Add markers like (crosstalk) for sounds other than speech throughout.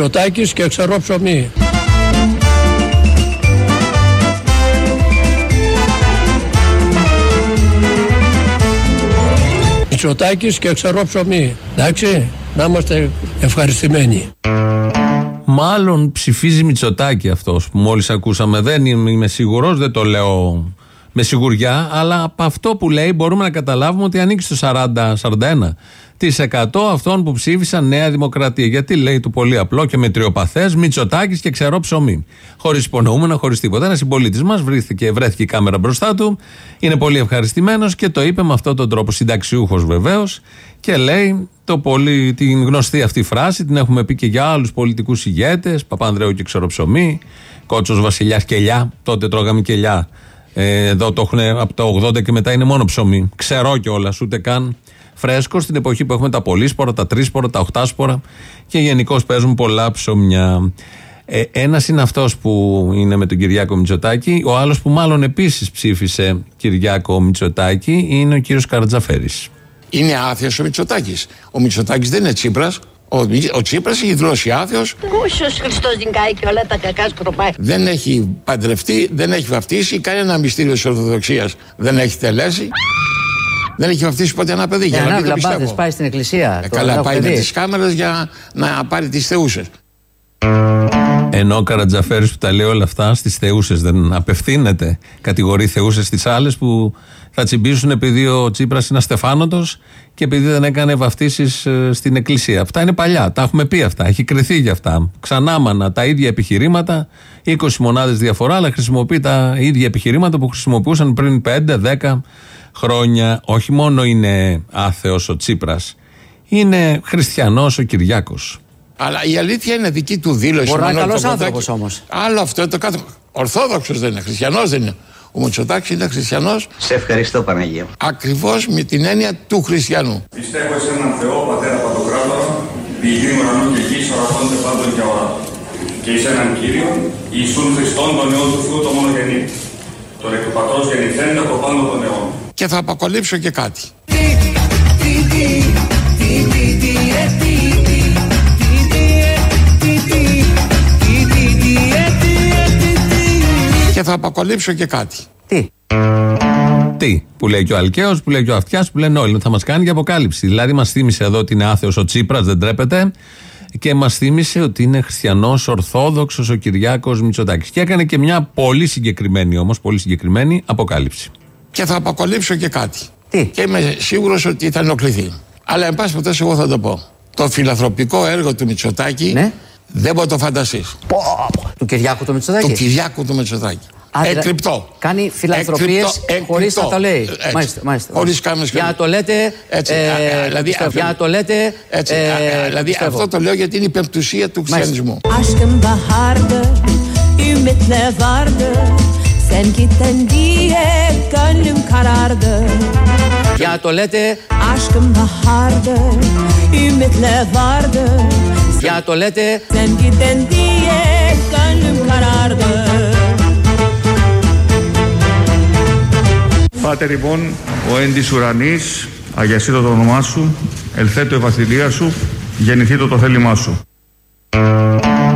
Μητσοτάκης και ξερό ψωμί. Μητσοτάκης και ξερό ψωμί. Εντάξει, να είμαστε ευχαριστημένοι. Μάλλον ψηφίζει Μητσοτάκη αυτός που μόλις ακούσαμε. Δεν είμαι σίγουρος, δεν το λέω με σιγουριά, αλλά από αυτό που λέει μπορούμε να καταλάβουμε ότι ανήκει στο 40-41% αυτών που ψήφισαν Νέα Δημοκρατία. Γιατί λέει το πολύ απλό και με τριοπαθέ, Μητσοτάκης και ξερό ψωμί. Χωρίς υπονοούμενα, χωρίς τίποτα. Ένας συμπολίτης μας βρέθηκε, βρέθηκε η κάμερα μπροστά του, είναι πολύ ευχαριστημένος και το είπε με αυτόν τον τρόπο. Συνταξιούχος βεβαίως και λέει το πολύ, την γνωστή αυτή φράση, την έχουμε πει και για άλλους πολιτικούς ηγέτες, Παπανδρέου και Ξεροψωμί, Κότσος Βασιλιάς Κελιά, τότε τρώγαμε κελιά. Ε, εδώ το έχουν από το 80 και μετά είναι μόνο ψωμί. Ξερό κιόλας, ούτε καν φρέσκο στην εποχή που έχουμε τα πολύσπορα, τα τρίσπορα, τα οχτάσπορα και γενικώ παίζουν πολλά ψωμιά. Ε, Ένας είναι αυτός που είναι με τον Κυριάκο Μητσοτάκη. Ο άλλος που μάλλον επίσης ψήφισε Κυριάκο Μητσοτάκη είναι ο κύριος Καρατζαφέρης. Είναι άθεος ο Μητσοτάκης. Ο Μητσοτάκης δεν είναι Τσίπρας. Ο, ο Τσίπρας έχει δηλώσει άθεο. Κούσιο Χριστός Νικάει και όλα τα κακά σκροπάει. Δεν έχει παντρευτεί, δεν έχει βαφτίσει. Κανένα μυστήριο της Ορθοδοξίας δεν έχει τελέσει. Δεν έχει βαφτίσει ποτέ ένα παιδί. Για Για να να μην το λαμπάδες, πιστεύω. πάει στην εκκλησία. Ε, Το καλά, έχω πάει με δει. τις κάμερες για να πάρει τις θεούσες. Ενώ ο Καρατζαφέρης που τα λέει όλα αυτά στις θεούσες δεν απευθύνεται. Κατηγορεί θεούσες στι άλλες που θα τσιμπήσουν επειδή ο Τσίπρας είναι αστεφάνωτο και επειδή δεν έκανε βαφτίσεις στην εκκλησία. Αυτά είναι παλιά. Τα έχουμε πει αυτά. Έχει κρυθεί για αυτά. Ξανάμανα τα ίδια επιχειρήματα. 20 μονάδες διαφορά, αλλά χρησιμοποιεί τα ίδια επιχειρήματα που χρησιμοποιούσαν πριν 5-10 χρόνια. Όχι μόνο είναι άθεος ο Τσίπρας, είναι χριστιανός ο Κυριάκος. Αλλά η αλήθεια είναι δική του δήλωση. Μπορεί να είναι Μανώλη καλός Παπαδάκη. άνθρωπος όμως. Άλλο αυτό το κάθε. Ορθόδοξο δεν είναι, χριστιανό δεν είναι. Ο Μητσοτάκη είναι χριστιανό Σε ευχαριστώ Παναγία. ακριβώ με την έννοια του χριστιανού. Πιστεύω σε έναν Θεό, Πατέρα Παντοκράτορα, διηγή ουρανού και γης, ορατώνται πάντων και ώρα. Και εις έναν Κύριο, Ιησούν Χριστόν, τον Υιόν του Θεού, το μονογενή. Τον εκ του Πατρός γεννηθέντα από πάνω των αιών. Και θα αποκαλύψω και κάτι. Και θα αποκαλύψω και κάτι. Τι; Τι, που λέει και ο Αλκαίος, που λέει και ο Αυτιάς, που λένε όλοι, θα μας κάνει για αποκάλυψη. Δηλαδή, μας θύμισε εδώ ότι είναι άθεος ο Τσίπρας, δεν τρέπεται, και μας θύμισε ότι είναι χριστιανός, Ορθόδοξος ο Κυριάκος Μητσοτάκης. Και έκανε και μια πολύ συγκεκριμένη όμως, πολύ συγκεκριμένη αποκάλυψη. Και θα αποκαλύψω και κάτι. Τι; Και είμαι σίγουρος ότι θα ενοχληθεί. Αλλά εν πάση περιπτώσει, εγώ θα το πω. Το φιλανθρωπικό έργο του Μητσοτάκη Ναι. Δεν μπορεί να το φανταστείς. Πω, πω. Του Κυριάκου του Μητσοτάκη. Του Κυριάκου του Μητσοτάκη. Α, δηλα- Εκρυπτό. Κάνει φιλανθρωπίες Εκρυπτό, χωρίς να εκρυπτό. το λέει. Έτσι. Μάλιστα, μάλιστα. Χωρίς κάμερες και Για να το λέτε. Έτσι, ε, α, α, δηλαδή πιστεύω. αυτό- Για να το λέτε. Έτσι, ε, α, α, δηλαδή πιστεύω. αυτό το λέω γιατί είναι η πεμπτουσία του χριστιανισμού. Aşkım bahardı, ümitle vardı Sen gittin diye gönlüm karardı Για να το λέτε. Aşkım bahardı, ümitle vardı Για να το λέτε. Sen gittin diye gönlüm karardı Πάτερ ημών, ο εν της ουρανής, αγιασίτω το όνομά σου, ελθέτω η βασιλεία σου, γεννηθήτω το θέλημά σου.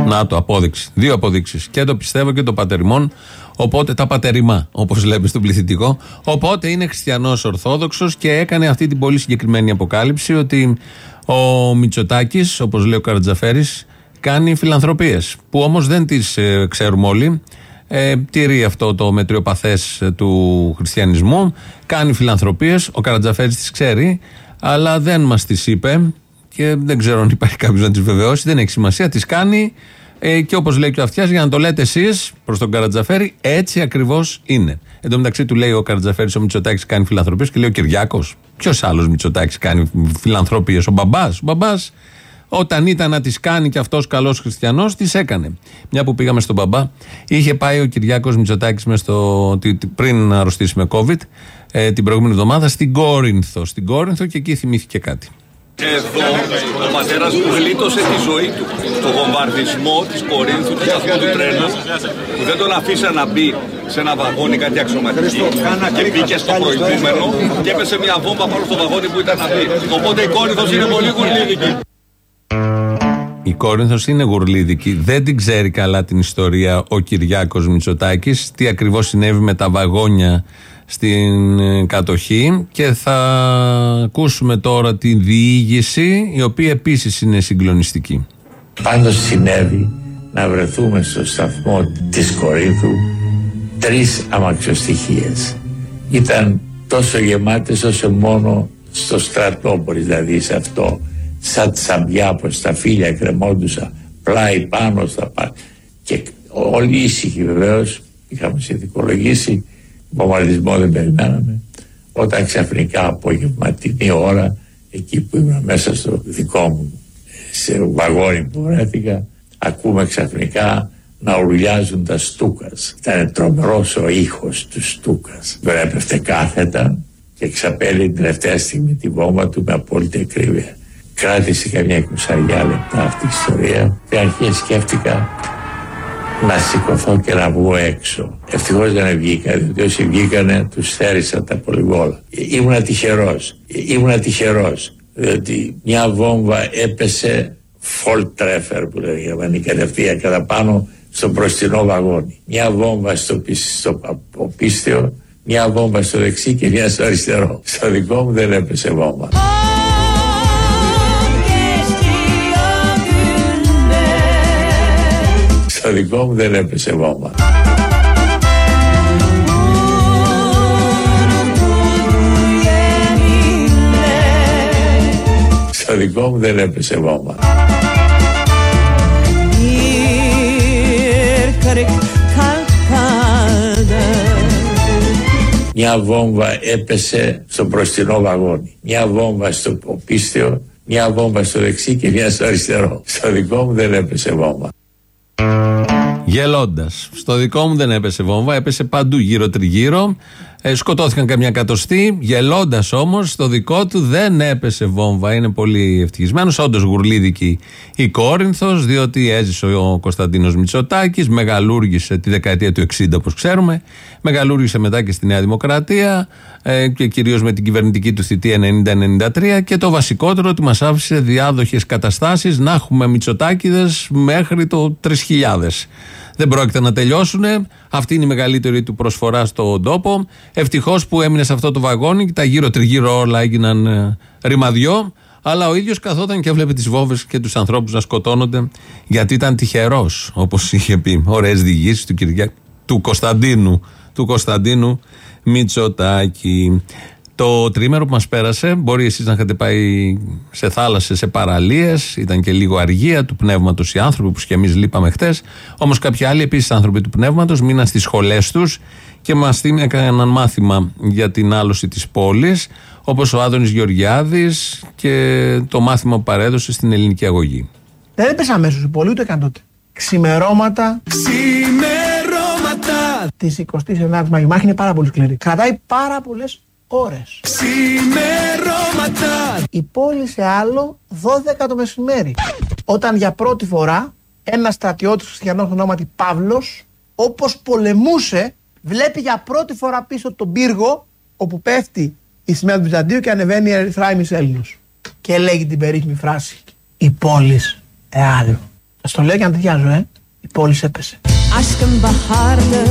Να το, απόδειξη. Δύο αποδείξεις. Και το πιστεύω και το πατερημόν. Οπότε τα πατερημά, όπως λέμε στον πληθυντικό. Οπότε είναι χριστιανός Ορθόδοξος και έκανε αυτή την πολύ συγκεκριμένη αποκάλυψη ότι ο Μητσοτάκης, όπως λέει ο Καρατζαφέρης, κάνει φιλανθρωπίες. Που όμως δεν τις ξέρουμε όλοι. Ε, τηρεί αυτό το μετριοπαθές του χριστιανισμού. Κάνει φιλανθρωπίες. Ο Καρατζαφέρης τις ξέρει, αλλά δεν μας τις είπε και δεν ξέρω αν υπάρχει κάποιος να τις βεβαιώσει. Δεν έχει σημασία. Τις κάνει ε, και όπως λέει και ο Αυτιάς, για να το λέτε εσείς προς τον Καρατζαφέρη, έτσι ακριβώς είναι. Εν τω μεταξύ του λέει ο Καρατζαφέρης, ο Μητσοτάκης κάνει φιλανθρωπίες και λέει ο Κυριάκος. Ποιος άλλος Μητσοτάκης κάνει φιλανθρωπίες, ο μπαμπάς. Ο μπαμπάς, όταν ήταν να τις κάνει και αυτός καλός χριστιανός, τις έκανε. Μια που πήγαμε στον μπαμπά, είχε πάει ο Κυριάκος Μητσοτάκης πριν αρρωστήσει με COVID ε, την προηγούμενη εβδομάδα στην Κόρινθο. Στην Κόρινθο και εκεί θυμήθηκε κάτι. Εδώ ο πατέρας μου γλίτωσε τη ζωή του στο βομβαρδισμό της Κορίνθου του σταθμού του τρένου που δεν τον αφήσαν να μπει σε ένα βαγόνι κάτι αξιωματική και μπήκε στο προηγούμενο και έπεσε μια βόμβα πάνω στο βαγόνι που ήταν να μπει. Οπότε η Κόρινθος είναι πολύ γουρλίδικη. Η Κόρινθος είναι γουρλίδικη. Δεν την ξέρει καλά την ιστορία ο Κυριάκος Μητσοτάκης. Τι ακριβώς συνέβη με τα βαγόνια στην ε, κατοχή και θα ακούσουμε τώρα τη διήγηση η οποία επίσης είναι συγκλονιστική. Πάντως συνέβη να βρεθούμε στο σταθμό της Κορίνθου τρεις αμαξοστοιχίες. Ήταν τόσο γεμάτες όσο μόνο στο στρατό μπορείς να δεις αυτό σαν τσαμπιά πως τα φίλια κρεμόντουσαν πλάι πάνω στα πάντα και όλοι ήσυχοι βεβαίως είχαμε συνθηκολογήσει βομβαρδισμό δεν περιμέναμε όταν ξαφνικά απογευματινή ώρα εκεί που ήμουν μέσα στο δικό μου σε βαγόνι που βρέθηκα ακούμε ξαφνικά να ουρλιάζουν τα στούκας. Ήταν τρομερός ο ήχος του στούκας. Τώρα έπεφτε κάθετα και ξαπέλει την τελευταία στιγμή τη βόμβα του με απόλυτη ακρίβεια. Κράτησε καμιά εικοσαριά λεπτά αυτή η ιστορία και αρχή σκέφτηκα να σηκωθώ και να βγω έξω. Ευτυχώς δεν βγήκα, διότι όσοι βγήκανε τους θέρισα τα πολυβόλα. Ήμουνα τυχερός, ήμουνα τυχερός, διότι μια βόμβα έπεσε full treffer που λέει γερμανικά κατευθείαν κατά πάνω στο μπροστινό βαγόνι. Μια βόμβα στο, στο πίστιο, μια βόμβα στο δεξί και μια στο αριστερό. Στο δικό μου δεν έπεσε βόμβα. Στο δικό μου δεν έπεσε βόμβα. Στο δικό μου δεν έπεσε βόμβα. Μια βόμβα έπεσε στο μπροστινό βαγόνι. Μια βόμβα στο πίστιο, μια βόμβα στο δεξί και μια στο αριστερό. Στο δικό μου δεν έπεσε βόμβα. Γελώντας. Στο δικό μου δεν έπεσε βόμβα, έπεσε παντού γύρω τριγύρω. Ε, σκοτώθηκαν καμιά κατοστή. Γελώντας όμως, στο δικό του δεν έπεσε βόμβα. Είναι πολύ ευτυχισμένος. Όντως γουρλίδικη η Κόρινθος, διότι έζησε ο Κωνσταντίνος Μητσοτάκης, μεγαλούργησε τη δεκαετία του 60, όπως ξέρουμε. Μεγαλούργησε μετά και στη Νέα Δημοκρατία ε, και κυρίως με την κυβερνητική του θητεία 90-93. Και το βασικότερο ότι μας άφησε διάδοχες καταστάσεις να έχουμε Μητσοτάκηδες μέχρι το 3000 δεν πρόκειται να τελειώσουν. Αυτή είναι η μεγαλύτερη του προσφορά στον τόπο. Ευτυχώς που έμεινε σε αυτό το βαγόνι και τα γύρω-τριγύρω όλα έγιναν ε, ρημαδιό. Αλλά ο ίδιος καθόταν και έβλεπε τις βόμβες και τους ανθρώπους να σκοτώνονται γιατί ήταν τυχερός, όπως είχε πει. Ωραίες διηγήσεις του, του Κωνσταντίνου. Του Κωνσταντίνου Μητσοτάκη. Το τρίμερο που μας πέρασε, μπορεί εσείς να είχατε πάει σε θάλασσες, σε παραλίες, ήταν και λίγο αργία του πνεύματος οι άνθρωποι, που και εμείς λείπαμε χτες. Όμως κάποιοι άλλοι επίσης άνθρωποι του πνεύματος μείναν στις σχολές τους και μας έκαναν μάθημα για την άλωση της πόλης, όπως ο Άδωνης Γεωργιάδης και το μάθημα που παρέδωσε στην ελληνική αγωγή. Δεν έπεσε αμέσως η πόλη, ούτε καν τότε. Ξημερώματα. Ξημερώματα. Της 29η Μαου. Η μάχη είναι πάρα πολύ σκληρή. Κρατάει πάρα πολλές ώρες. Ξημερώματα. Η πόλη σε άλλο 12 το μεσημέρι. Όταν για πρώτη φορά ένα στρατιώτης χριστιανός ονόματι Παύλος όπως πολεμούσε βλέπει για πρώτη φορά πίσω τον πύργο όπου πέφτει η σημαία του Βυζαντίου και ανεβαίνει η Ερυθρά Έλληνος. Και λέγει την περίφημη φράση «Η πόλη εάλλου». Σας το λέω και να διάζω, ε. Η πόλη έπεσε. Aşkım bahardı,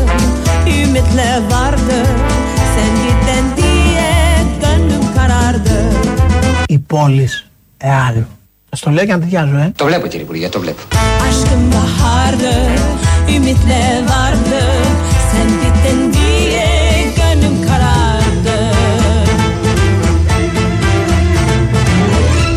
ümitle vardı, η πόλη εάλλου. Σα το λέω και να διάζω, ε. Το βλέπω κύριε Υπουργέ, το βλέπω.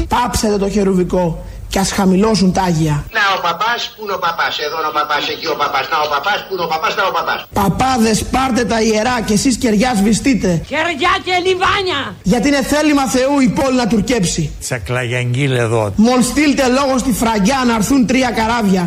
Πάψετε το χερουβικό και ας χαμηλώσουν τα Άγια. Να ο παπάς, πού είναι ο παπάς, εδώ είναι ο παπάς, εκεί ο παπάς, να ο παπάς, πού είναι ο παπάς, να ο παπάς. Παπάδες πάρτε τα ιερά και εσείς κεριά σβηστείτε. Κεριά και λιβάνια. Γιατί είναι θέλημα Θεού η πόλη να τουρκέψει. Τσακλαγιαγγίλ εδώ. Μόλ στείλτε λόγο στη φραγκιά να έρθουν τρία καράβια.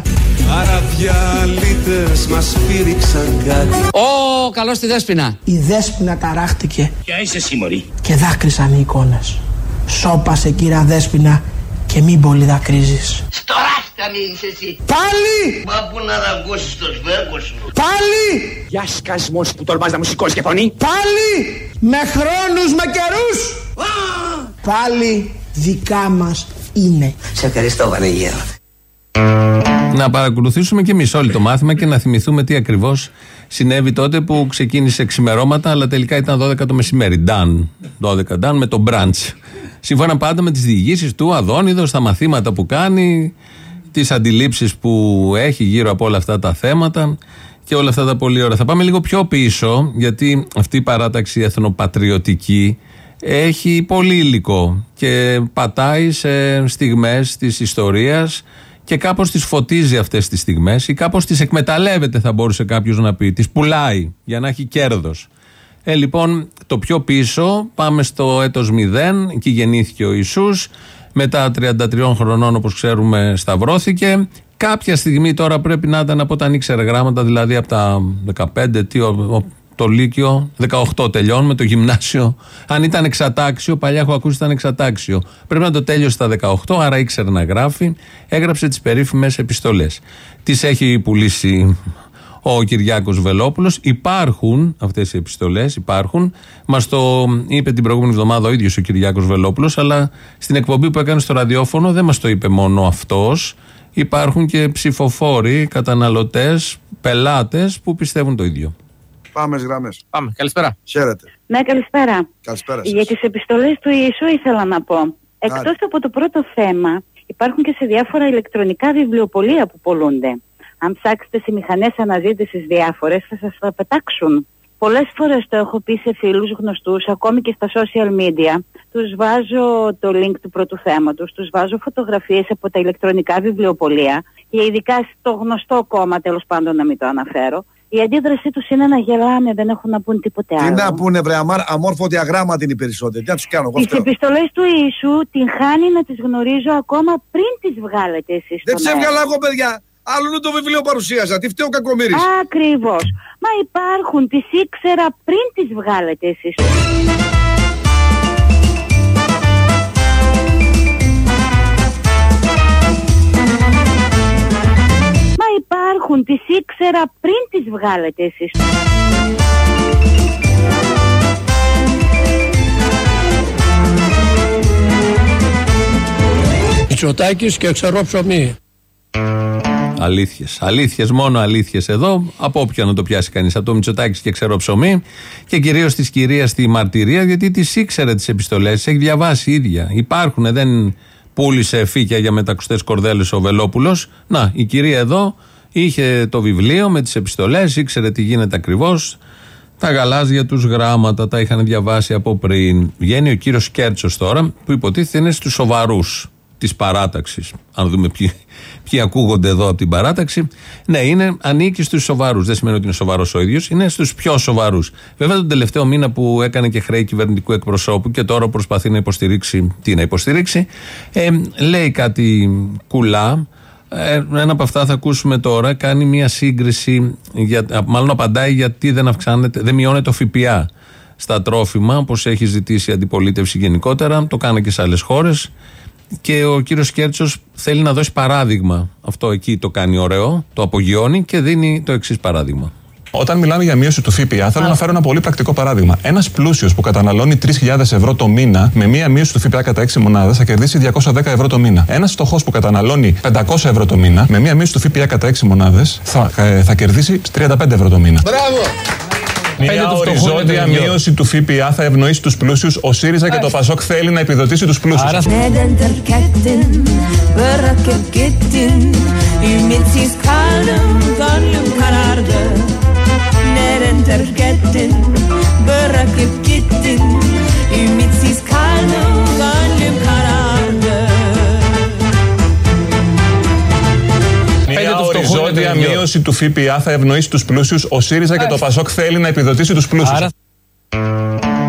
Αραβιαλίτες μας πήριξαν κάτι. Ω, καλό στη Δέσποινα. Η Δέσποινα ταράχτηκε. Ποια είσαι εσύ Και δάκρυσαν οι εικόνες. Σώπασε κύρα Δέσποινα και μην πολύ δακρύζεις. Στο ράστα μείνεις εσύ. Πάλι! Μα που να δαγκώσεις το σβέρκο σου. Πάλι! Για σκασμός που τολμάς να μου σηκώσεις και φωνή. Πάλι! Με χρόνους, με καιρούς. Πάλι δικά μας είναι. Σε ευχαριστώ Βανεγέρο. Να παρακολουθήσουμε και εμείς όλο το μάθημα και να θυμηθούμε τι ακριβώς συνέβη τότε που ξεκίνησε ξημερώματα, αλλά τελικά ήταν 12 το μεσημέρι. Ντάν. 12 ντάν με το μπραντς. Σύμφωνα πάντα με τις διηγήσεις του Αδόνιδος, τα μαθήματα που κάνει, τις αντιλήψεις που έχει γύρω από όλα αυτά τα θέματα και όλα αυτά τα πολύ ωραία. Θα πάμε λίγο πιο πίσω, γιατί αυτή η παράταξη εθνοπατριωτική έχει πολύ υλικό και πατάει σε στιγμές της ιστορίας και κάπως τις φωτίζει αυτές τις στιγμές ή κάπως τις εκμεταλλεύεται θα μπορούσε κάποιος να πει, τις πουλάει για να έχει κέρδος. Ε, λοιπόν, το πιο πίσω πάμε στο έτος 0, εκεί γεννήθηκε ο Ιησούς, μετά 33 χρονών όπως ξέρουμε σταυρώθηκε. Κάποια στιγμή τώρα πρέπει να ήταν από όταν ήξερε γράμματα, δηλαδή από τα 15, τι, ο- ο- το Λύκειο, 18 τελειώνουμε, το γυμνάσιο. Αν ήταν εξατάξιο, παλιά έχω ακούσει ήταν εξατάξιο. Πρέπει να το τέλειωσε στα 18, άρα ήξερε να γράφει. Έγραψε τις περίφημες επιστολές. Τις έχει πουλήσει ο Κυριάκος Βελόπουλος. Υπάρχουν αυτές οι επιστολές, υπάρχουν. Μας το είπε την προηγούμενη εβδομάδα ο ίδιος ο Κυριάκος Βελόπουλος, αλλά στην εκπομπή που έκανε στο ραδιόφωνο δεν μας το είπε μόνο αυτός. Υπάρχουν και ψηφοφόροι, καταναλωτές, πελάτες που πιστεύουν το ίδιο. Πάμε γραμμές. Πάμε. Καλησπέρα. Χαίρετε. Ναι, καλησπέρα. Καλησπέρα σας. Για τις επιστολές του Ιησού ήθελα να πω. Εκτός Άντε. από το πρώτο θέμα, υπάρχουν και σε διάφορα ηλεκτρονικά βιβλιοπολία που πολλούνται. Αν ψάξετε σε μηχανές αναζήτησης διάφορες θα σας τα πετάξουν. Πολλές φορές το έχω πει σε φίλους γνωστούς, ακόμη και στα social media. Τους βάζω το link του πρώτου θέματος, τους βάζω φωτογραφίες από τα ηλεκτρονικά βιβλιοπολία και ειδικά στο γνωστό κόμμα τέλος πάντων να μην το αναφέρω. Η αντίδρασή τους είναι να γελάνε, δεν έχουν να πούν τίποτε Τι άλλο. να πούνε, βρε αμάρ, αμόρφωτοι αγράμματοι είναι οι περισσότεροι. Τι να τους κάνω, εγώ Τις φταίω. επιστολές του Ιησού την χάνει να τις γνωρίζω ακόμα πριν τις βγάλετε εσείς Δεν στον τις αέρα. έβγαλα εγώ, παιδιά. Άλλον το βιβλίο παρουσίαζα. Τι φταίω κακομοίρης. Ακριβώς. Μα υπάρχουν, τις ήξερα πριν τις βγάλετε εσείς. Μα υπάρχουν, τις ήξερα πριν τις βγάλετε εσείς. Μητσοτάκης και ξερό ψωμί. Αλήθειες. Αλήθειες, μόνο αλήθειες εδώ. Από όποια να το πιάσει κανείς. Από το Μητσοτάκης και ξέρω ψωμί. Και κυρίως της κυρίας στη μαρτυρία, γιατί τι ήξερε τις επιστολές, έχει διαβάσει η ίδια. Υπάρχουν, δεν πούλησε φύκια για μετακουστές κορδέλε ο Βελόπουλος. Να, η κυρία εδώ είχε το βιβλίο με τις επιστολές, ήξερε τι γίνεται ακριβώς. Τα γαλάζια τους γράμματα τα είχαν διαβάσει από πριν. Βγαίνει ο κύριος Κέρτσος τώρα, που υποτίθεται είναι στους σοβαρούς της παράταξης. Αν δούμε ποιοι, ποιοι ακούγονται εδώ από την παράταξη. Ναι, είναι, ανήκει στους σοβαρούς. Δεν σημαίνει ότι είναι σοβαρός ο ίδιος, είναι στους πιο σοβαρούς. Βέβαια, τον τελευταίο μήνα που έκανε και χρέη κυβερνητικού εκπροσώπου και τώρα προσπαθεί να υποστηρίξει. Τι να υποστηρίξει, ε, λέει κάτι κουλά. Ε, ένα από αυτά θα ακούσουμε τώρα. Κάνει μια σύγκριση, για, μάλλον απαντάει γιατί δεν αυξάνεται, δεν μειώνεται το ΦΠΑ στα τρόφιμα, όπως έχει ζητήσει η αντιπολίτευση γενικότερα. Το κάνει και σε άλλες χώρες. Και ο κύριος Κέρτσος θέλει να δώσει παράδειγμα. Αυτό εκεί το κάνει ωραίο, το απογειώνει και δίνει το εξής παράδειγμα. Όταν μιλάμε για μείωση του ΦΠΑ, θέλω να φέρω ένα πολύ πρακτικό παράδειγμα. Ένας πλούσιος που καταναλώνει 3.000 ευρώ το μήνα, με μία μείωση του ΦΠΑ κατά 6 μονάδες, θα κερδίσει 210 ευρώ το μήνα. Ένας φτωχός που καταναλώνει 500 ευρώ το μήνα, με μία μείωση του ΦΠΑ κατά 6 μονάδες, θα, ε, θα κερδίσει 35 ευρώ το μίνα. Μπράβο! Μια οριζόντια μείωση του ΦΠΑ θα ευνοήσει τους πλούσιους. Ο ΣΥΡΙΖΑ και το ΠΑΣΟΚ θέλει να επιδοτήσει τους πλούσιους. Neden der Ketten, bırakıp gittin Ümitsiz kaldım, gönlüm karardı οριζόντια μείωση του ΦΠΑ θα ευνοήσει τους πλούσιους. Ο ΣΥΡΙΖΑ και το ΠΑΣΟΚ θέλει να επιδοτήσει τους πλούσιους.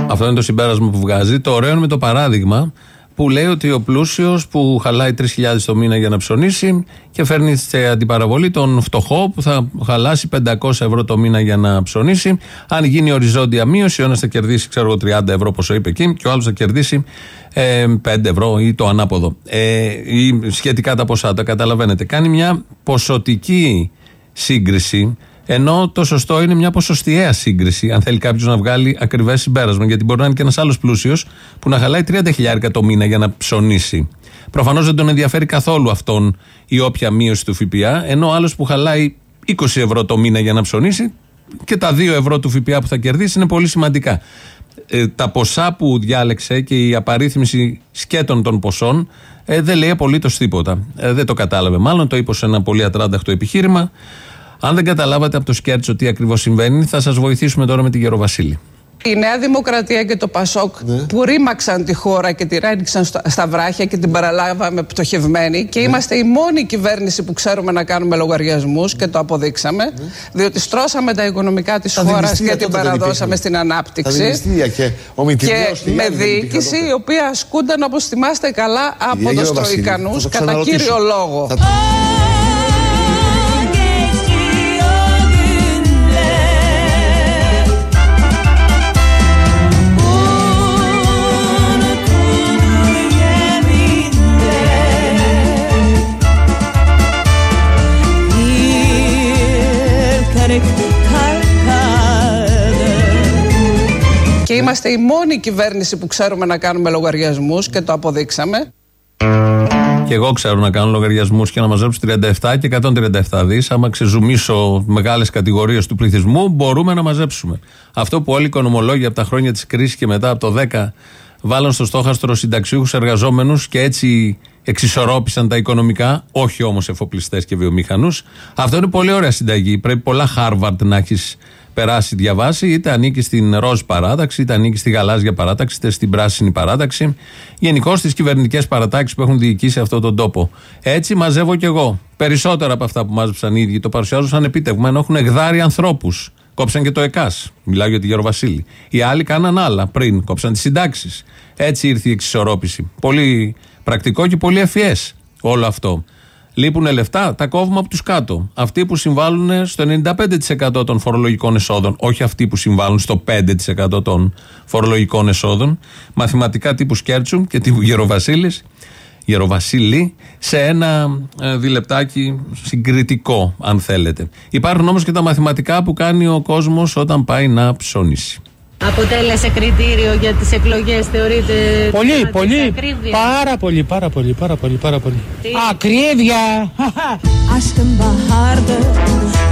Αυτό είναι το συμπέρασμα που βγάζει. Το ωραίο είναι με το παράδειγμα που λέει ότι ο πλούσιος που χαλάει 3.000 το μήνα για να ψωνίσει και φέρνει σε αντιπαραβολή τον φτωχό που θα χαλάσει 500 ευρώ το μήνα για να ψωνίσει. Αν γίνει οριζόντια μείωση, ο ένας θα κερδίσει, ξέρω εγώ, 30 ευρώ, όπως είπε εκεί, και ο άλλος θα κερδίσει ε, 5 ευρώ ή το ανάποδο. Ε, ή σχετικά τα ποσά, τα καταλαβαίνετε. Κάνει μια ποσοτική σύγκριση ενώ το σωστό είναι μια ποσοστιαία σύγκριση, αν θέλει κάποιος να βγάλει ακριβές συμπέρασμα. Γιατί μπορεί να είναι και ένας άλλος πλούσιος που να χαλάει 30 χιλιάρικα το μήνα για να ψωνίσει. Προφανώς δεν τον ενδιαφέρει καθόλου αυτόν η όποια μείωση του ΦΠΑ, ενώ ο άλλος που χαλάει 20 ευρώ το μήνα για να ψωνίσει και τα 2 ευρώ του ΦΠΑ που θα κερδίσει είναι πολύ σημαντικά. Ε, τα ποσά που διάλεξε και η απαρίθμηση σκέτων των ποσών ε, δεν λέει απολύτως τίποτα. Ε, δεν το κατάλαβε. Μάλλον το είπε σε ένα πολύ ατράνταχτο επιχείρημα. Αν δεν καταλάβατε από το σκέρτσο τι ακριβώς συμβαίνει, θα σας βοηθήσουμε τώρα με τη Γεροβασίλη. Η Νέα Δημοκρατία και το Πασόκ που ρήμαξαν τη χώρα και τη ρένιξαν στα, στα βράχια και την παραλάβαμε πτωχευμένη και είμαστε η μόνη κυβέρνηση που ξέρουμε να κάνουμε λογαριασμούς και το αποδείξαμε. Διότι στρώσαμε τα οικονομικά της Τα χώρας δηληστήρια και την τότε δεν παραδώσαμε υπήρχαν. στην Τα ανάπτυξη. δηληστήρια και ο Και Μητυλιός και οι με άλλοι δεν υπήρχαν διοίκηση τότε. η οποία ασκούνταν όπως θυμάστε καλά από Κυρία τους Βασίλη, Τροϊκανού θα το κατά ξαναρωτήσω. κύριο λόγο. Θα- είμαστε η μόνη κυβέρνηση που ξέρουμε να κάνουμε λογαριασμούς και το αποδείξαμε. Και εγώ ξέρω να κάνω λογαριασμούς και να μαζέψω 37 και 137 δις. Άμα ξεζουμίσω μεγάλες κατηγορίες του πληθυσμού, μπορούμε να μαζέψουμε. Αυτό που όλοι οι οικονομολόγοι από τα χρόνια της κρίσης και μετά από το 10 βάλαν στο στόχαστρο συνταξιούχους εργαζόμενους και έτσι εξισορρόπησαν τα οικονομικά, όχι όμως εφοπλιστές και βιομηχανούς. Αυτό είναι πολύ ωραία συνταγή. Πρέπει πολλά Χάρβαρντ να έχεις περάσει, διαβάσει, είτε ανήκει στην ροζ παράταξη, είτε ανήκει στη γαλάζια παράταξη, είτε στην πράσινη παράταξη. Γενικώ στις κυβερνητικές παρατάξεις που έχουν διοικήσει αυτόν τον τόπο. Έτσι μαζεύω κι εγώ. Περισσότερα από αυτά που μάζεψαν οι ίδιοι το παρουσιάζουν σαν επίτευγμα, ενώ έχουν εγδάρει ανθρώπους. Κόψαν και το ΕΚΑΣ. Μιλάω για τη Γεροβασίλη. Οι άλλοι κάναν άλλα πριν. Κόψαν τις συντάξεις. Έτσι ήρθε η εξισορρόπηση. Πολύ πρακτικό και πολύ ευφυές όλο αυτό. Λείπουν λεφτά, τα κόβουμε από τους κάτω. Αυτοί που συμβάλλουν στο 95% των φορολογικών εσόδων, όχι αυτοί που συμβάλλουν στο 5% των φορολογικών εσόδων. Μαθηματικά τύπου Σκέρτσουμ και τύπου Γεροβασίλης, Γεροβασίλη, σε ένα ε, διλεπτάκι συγκριτικό, αν θέλετε. Υπάρχουν όμως και τα μαθηματικά που κάνει ο κόσμος όταν πάει να ψωνίσει. Αποτέλεσε κριτήριο για τις εκλογές, θεωρείτε... Πολύ, της πολύ. ακρίβειας; Πάρα πολύ, πάρα πολύ, πάρα πολύ, πάρα πολύ. Τι; Ακρίβεια! Aşkın bahardı,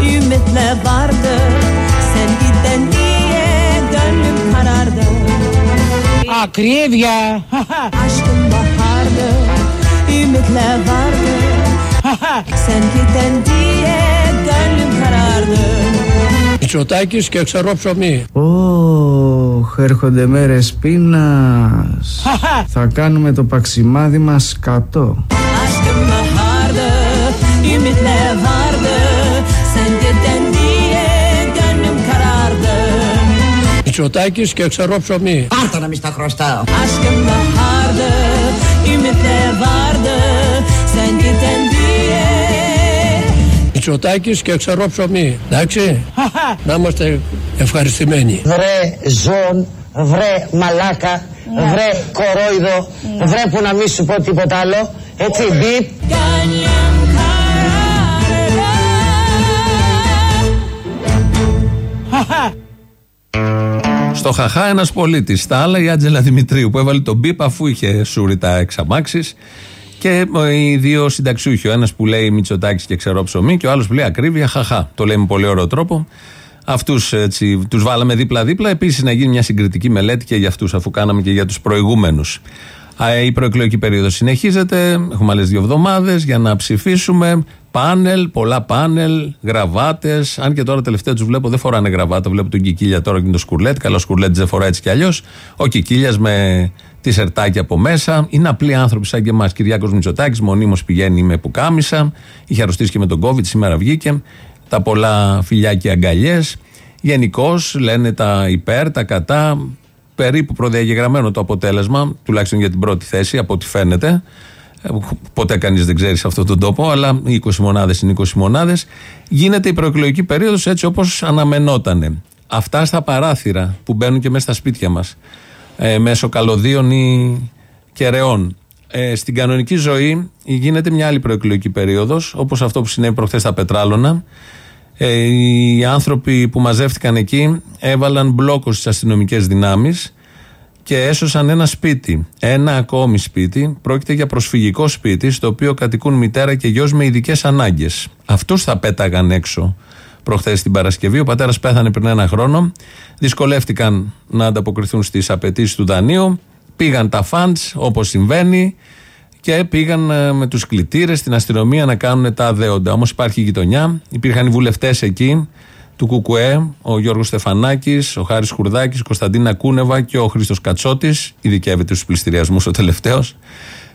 ümitle vardı Sen giden diye gönlüm karardı Ακρίβεια! Aşkın bahardı, ümitle vardı Sen giden diye gönlüm karardı Μητσοτάκης και ξερό ψωμί. Ωχ, έρχονται μέρες πείνας. Θα κάνουμε το παξιμάδι μας κατώ. Aşkın bahardı, ümitle vardı Sen giden diye gönlüm karardı Μητσοτάκης και ξερό ψωμί. Πάρτα να μη στα χρωστάω. Aşkın bahardı, ümitle vardı Sen giden diye Μητσοτάκης και ξερό ψωμί. Εντάξει; να είμαστε ευχαριστημένοι. Βρε ζών, βρε μαλάκα, βρε κορόιδο, βρε που να μην σου πω τίποτα άλλο. Έτσι, μπιπ. Gönlüm karardı Στο χαχά ένας πολίτης. Στα άλλα η Άτζελα Δημητρίου που έβαλε τον μπίπ αφού είχε σούρει τα εξαμάξεις. Και ε, οι δύο συνταξιούχοι. Ο ένας που λέει Μητσοτάκης και ξερό ψωμί και ο άλλος που λέει ακρίβεια. Χαχά. Το λέει με πολύ ωραίο τρόπο. Αυτούς τους βάλαμε δίπλα-δίπλα. Επίσης να γίνει μια συγκριτική μελέτη και για αυτούς, αφού κάναμε και για τους προηγούμενους. Η προεκλογική περίοδος συνεχίζεται. Έχουμε άλλες δύο εβδομάδες για να ψηφίσουμε. Πάνελ, πολλά πάνελ, γραβάτες. Αν και τώρα τελευταία τους βλέπω δεν φοράνε γραβάτα. Βλέπω τον Κικίλια τώρα και τον Σκουρλέτ. Καλό Σκουρλέτ δεν φοράει έτσι κι αλλιώς. Ο Κικίλιας με τη σερτάκι από μέσα. Είναι απλοί άνθρωποι σαν και εμάς. Κυριάκος Μητσοτάκης μονίμως πηγαίνει με πουκάμισα. Είχε αρρωστήσει και με τον COVID, σήμερα βγήκε. Τα πολλά φιλιά και αγκαλιές. Γενικώς λένε τα υπέρ, τα κατά. Περίπου προδιαγεγραμμένο το αποτέλεσμα, τουλάχιστον για την πρώτη θέση, από ό,τι φαίνεται. Ε, Ποτέ κανείς δεν ξέρει σε αυτόν τον τόπο, αλλά οι 20 μονάδες είναι 20 μονάδες. Γίνεται η προεκλογική περίοδος έτσι όπως αναμενότανε. Αυτά στα παράθυρα που μπαίνουν και μέσα στα σπίτια μας, ε, μέσω καλωδίων ή κεραιών. Ε, στην κανονική ζωή γίνεται μια άλλη προεκλογική περίοδος, όπως αυτό που συνέβη προχθές στα Πετράλωνα. Ε, οι άνθρωποι που μαζεύτηκαν εκεί έβαλαν μπλόκο στις αστυνομικές δυνάμεις και έσωσαν ένα σπίτι. Ένα ακόμη σπίτι. Πρόκειται για προσφυγικό σπίτι, στο οποίο κατοικούν μητέρα και γιος με ειδικές ανάγκες. Αυτούς θα πέταγαν έξω προχθές την Παρασκευή. Ο πατέρας πέθανε πριν ένα χρόνο. Δυσκολεύτηκαν να ανταποκριθούν στις απαιτήσεις του δανείου. Πήγαν τα φαντς, όπως συμβαίνει, και πήγαν ε, με τους κλητήρες στην αστυνομία να κάνουν τα αδέοντα. Όμως υπάρχει γειτονιά. Υπήρχαν οι βουλευτές εκεί του ΚΚΕ, ο Γιώργος Στεφανάκης, ο Χάρης Χουρδάκης, Κωνσταντίνα Κούνεβα και ο Χρήστος Κατσότης. Ειδικεύεται στους πληστηριασμούς ο τελευταίος.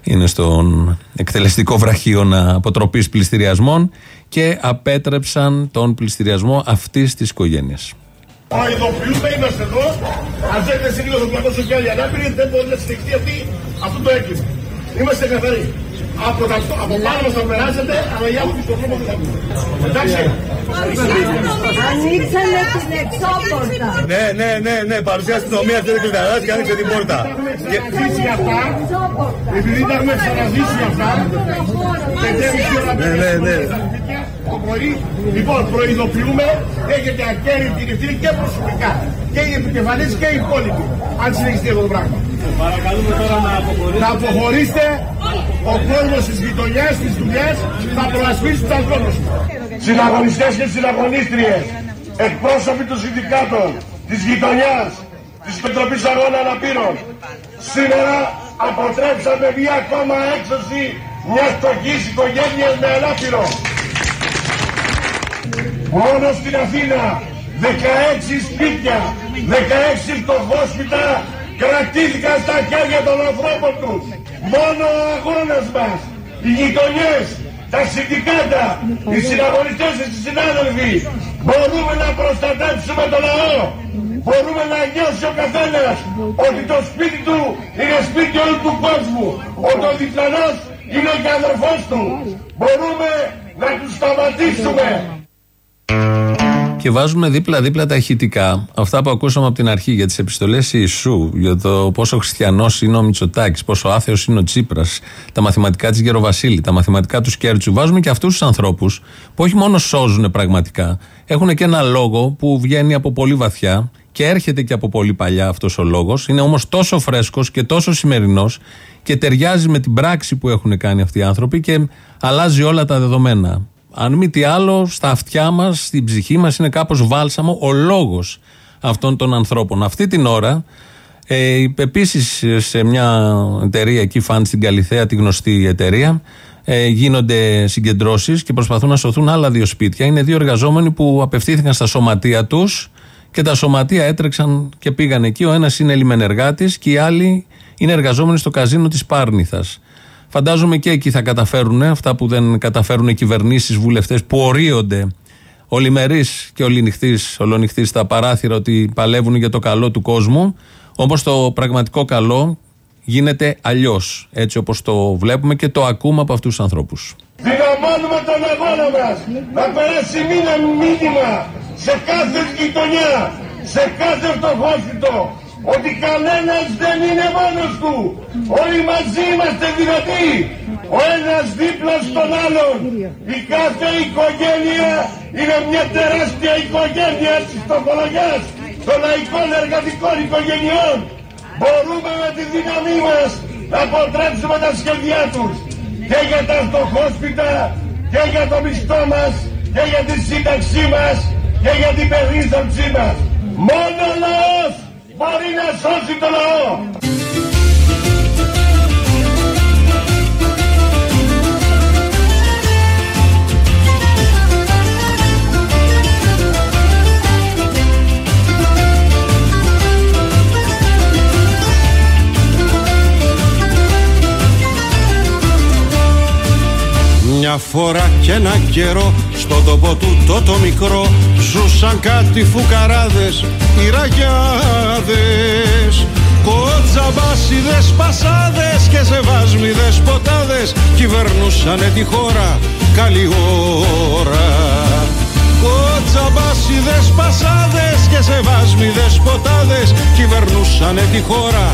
Είναι στον εκτελεστικό βραχίωνα αποτροπή πληστηριασμών και απέτρεψαν τον πληστηριασμό αυτής της οικογένειας. Προειδοποιούμε, είμαστε εδώ. Αν δεν είναι λίγο το πλατώσιο και άλλοι ανάπηροι, δεν μπορεί να συνεχίσει αυτή αυτό το έγκλημα. Είμαστε καθαροί. Από, τα, από πάνω μας θα περάσετε, αλλά οι άνθρωποι στον δρόμο δεν θα βγουν. Εντάξει. Ανοίξανε την εξώπορτα. Ναι, ναι, ναι, ναι, παρουσία αστυνομία θέλει κλειδαρά και άνοιξε την πόρτα. Και ζήσει αυτά, επειδή τα έχουμε ξαναζήσει αυτά, πεντέμιση ώρα Ναι, ναι, ναι. το πρωί. Λοιπόν, προειδοποιούμε, έχετε ακέραιη ευθύνη και προσωπικά. Και οι επικεφαλής και οι υπόλοιποι. Αν συνεχιστεί αυτό το πράγμα. Παρακαλούμε τώρα να αποχωρήσετε. Να αποχωρήσετε. Ο κόσμος τη γειτονιά, τη δουλειά θα προασπίσει τους ανθρώπους. Συναγωνιστές και συναγωνίστριες, εκπρόσωποι των συνδικάτων, της γειτονιάς, της Επιτροπής Αγώνα Αναπήρων, σήμερα αποτρέψαμε μία ακόμα έξωση μιας φτωχή οικογένειας με ανάπηρο. Μόνο στην Αθήνα 16 σπίτια, 16 φτωχόσπιτα κρατήθηκαν στα χέρια των ανθρώπων τους. Μόνο ο αγώνας μας, οι γειτονιές, τα συνδικάτα, οι συναγωνιστές και οι συνάδελφοι μπορούμε να προστατεύσουμε τον λαό. Μπορούμε να νιώσει ο καθένας ότι το σπίτι του είναι σπίτι όλου του κόσμου. Ότι ο διπλανός είναι και αδερφός του. Μπορούμε να τους σταματήσουμε. Και βάζουμε δίπλα-δίπλα τα ηχητικά. Αυτά που ακούσαμε από την αρχή για τις επιστολές Ιησού, για το πόσο χριστιανός είναι ο Μητσοτάκης, πόσο άθεος είναι ο Τσίπρας, τα μαθηματικά της Γεροβασίλη, τα μαθηματικά του Σκέρτσου. Βάζουμε και αυτούς τους ανθρώπους που όχι μόνο σώζουν πραγματικά, έχουν και ένα λόγο που βγαίνει από πολύ βαθιά και έρχεται και από πολύ παλιά αυτός ο λόγος. Είναι όμως τόσο φρέσκος και τόσο σημερινός και ταιριάζει με την πράξη που έχουν κάνει αυτοί οι άνθρωποι και αλλάζει όλα τα δεδομένα αν μη τι άλλο, στα αυτιά μας, στην ψυχή μας είναι κάπως βάλσαμο ο λόγος αυτών των ανθρώπων. Αυτή την ώρα, ε, επίσης σε μια εταιρεία εκεί, φαν στην Καλιθέα, τη γνωστή εταιρεία, ε, γίνονται συγκεντρώσεις και προσπαθούν να σωθούν άλλα δύο σπίτια. Είναι δύο εργαζόμενοι που απευθύνθηκαν στα σωματεία τους και τα σωματεία έτρεξαν και πήγαν εκεί. Ο ένας είναι λιμενεργάτη και οι άλλοι είναι εργαζόμενοι στο καζίνο της Πάρνηθας. Φαντάζομαι και εκεί θα καταφέρουν αυτά που δεν καταφέρουν οι κυβερνήσεις, βουλευτές που ορίονται ολημερής και ολονυχτής στα παράθυρα ότι παλεύουν για το καλό του κόσμου. Όμως το πραγματικό καλό γίνεται αλλιώς. Έτσι όπως το βλέπουμε και το ακούμε από αυτούς τους ανθρώπους. Δυναμώνουμε τον αγώνα μας να περάσει μήνα μήνυμα σε κάθε γειτονιά, σε κάθε φτωχόσφυτο, ότι κανένας δεν είναι μόνος του. Όλοι μαζί είμαστε δυνατοί. Ο ένας δίπλα στον άλλον. Η κάθε οικογένεια είναι μια τεράστια οικογένεια της φτωχολογιάς των λαϊκών εργατικών οικογενειών. Μπορούμε με τη δύναμή μας να αποτρέψουμε τα σχέδιά τους και για τα φτωχόσπιτα και για το μισθό μας και για τη σύνταξή μας και για την περίθαλψή μας. Μόνο λαός μπορεί να σώσει το λαό. Μια φορά και ένα καιρό στον τόπο του το μικρό Ζούσαν κάτι φουκαράδες, οι ραγιάδες Κοτσαμπάσιδες, πασάδες και σεβάσμιδες ποτάδες Κυβερνούσανε τη χώρα καλή ώρα. Κοτσαμπάσιδες, πασάδες και σεβάσμιδες ποτάδες Κυβερνούσανε τη χώρα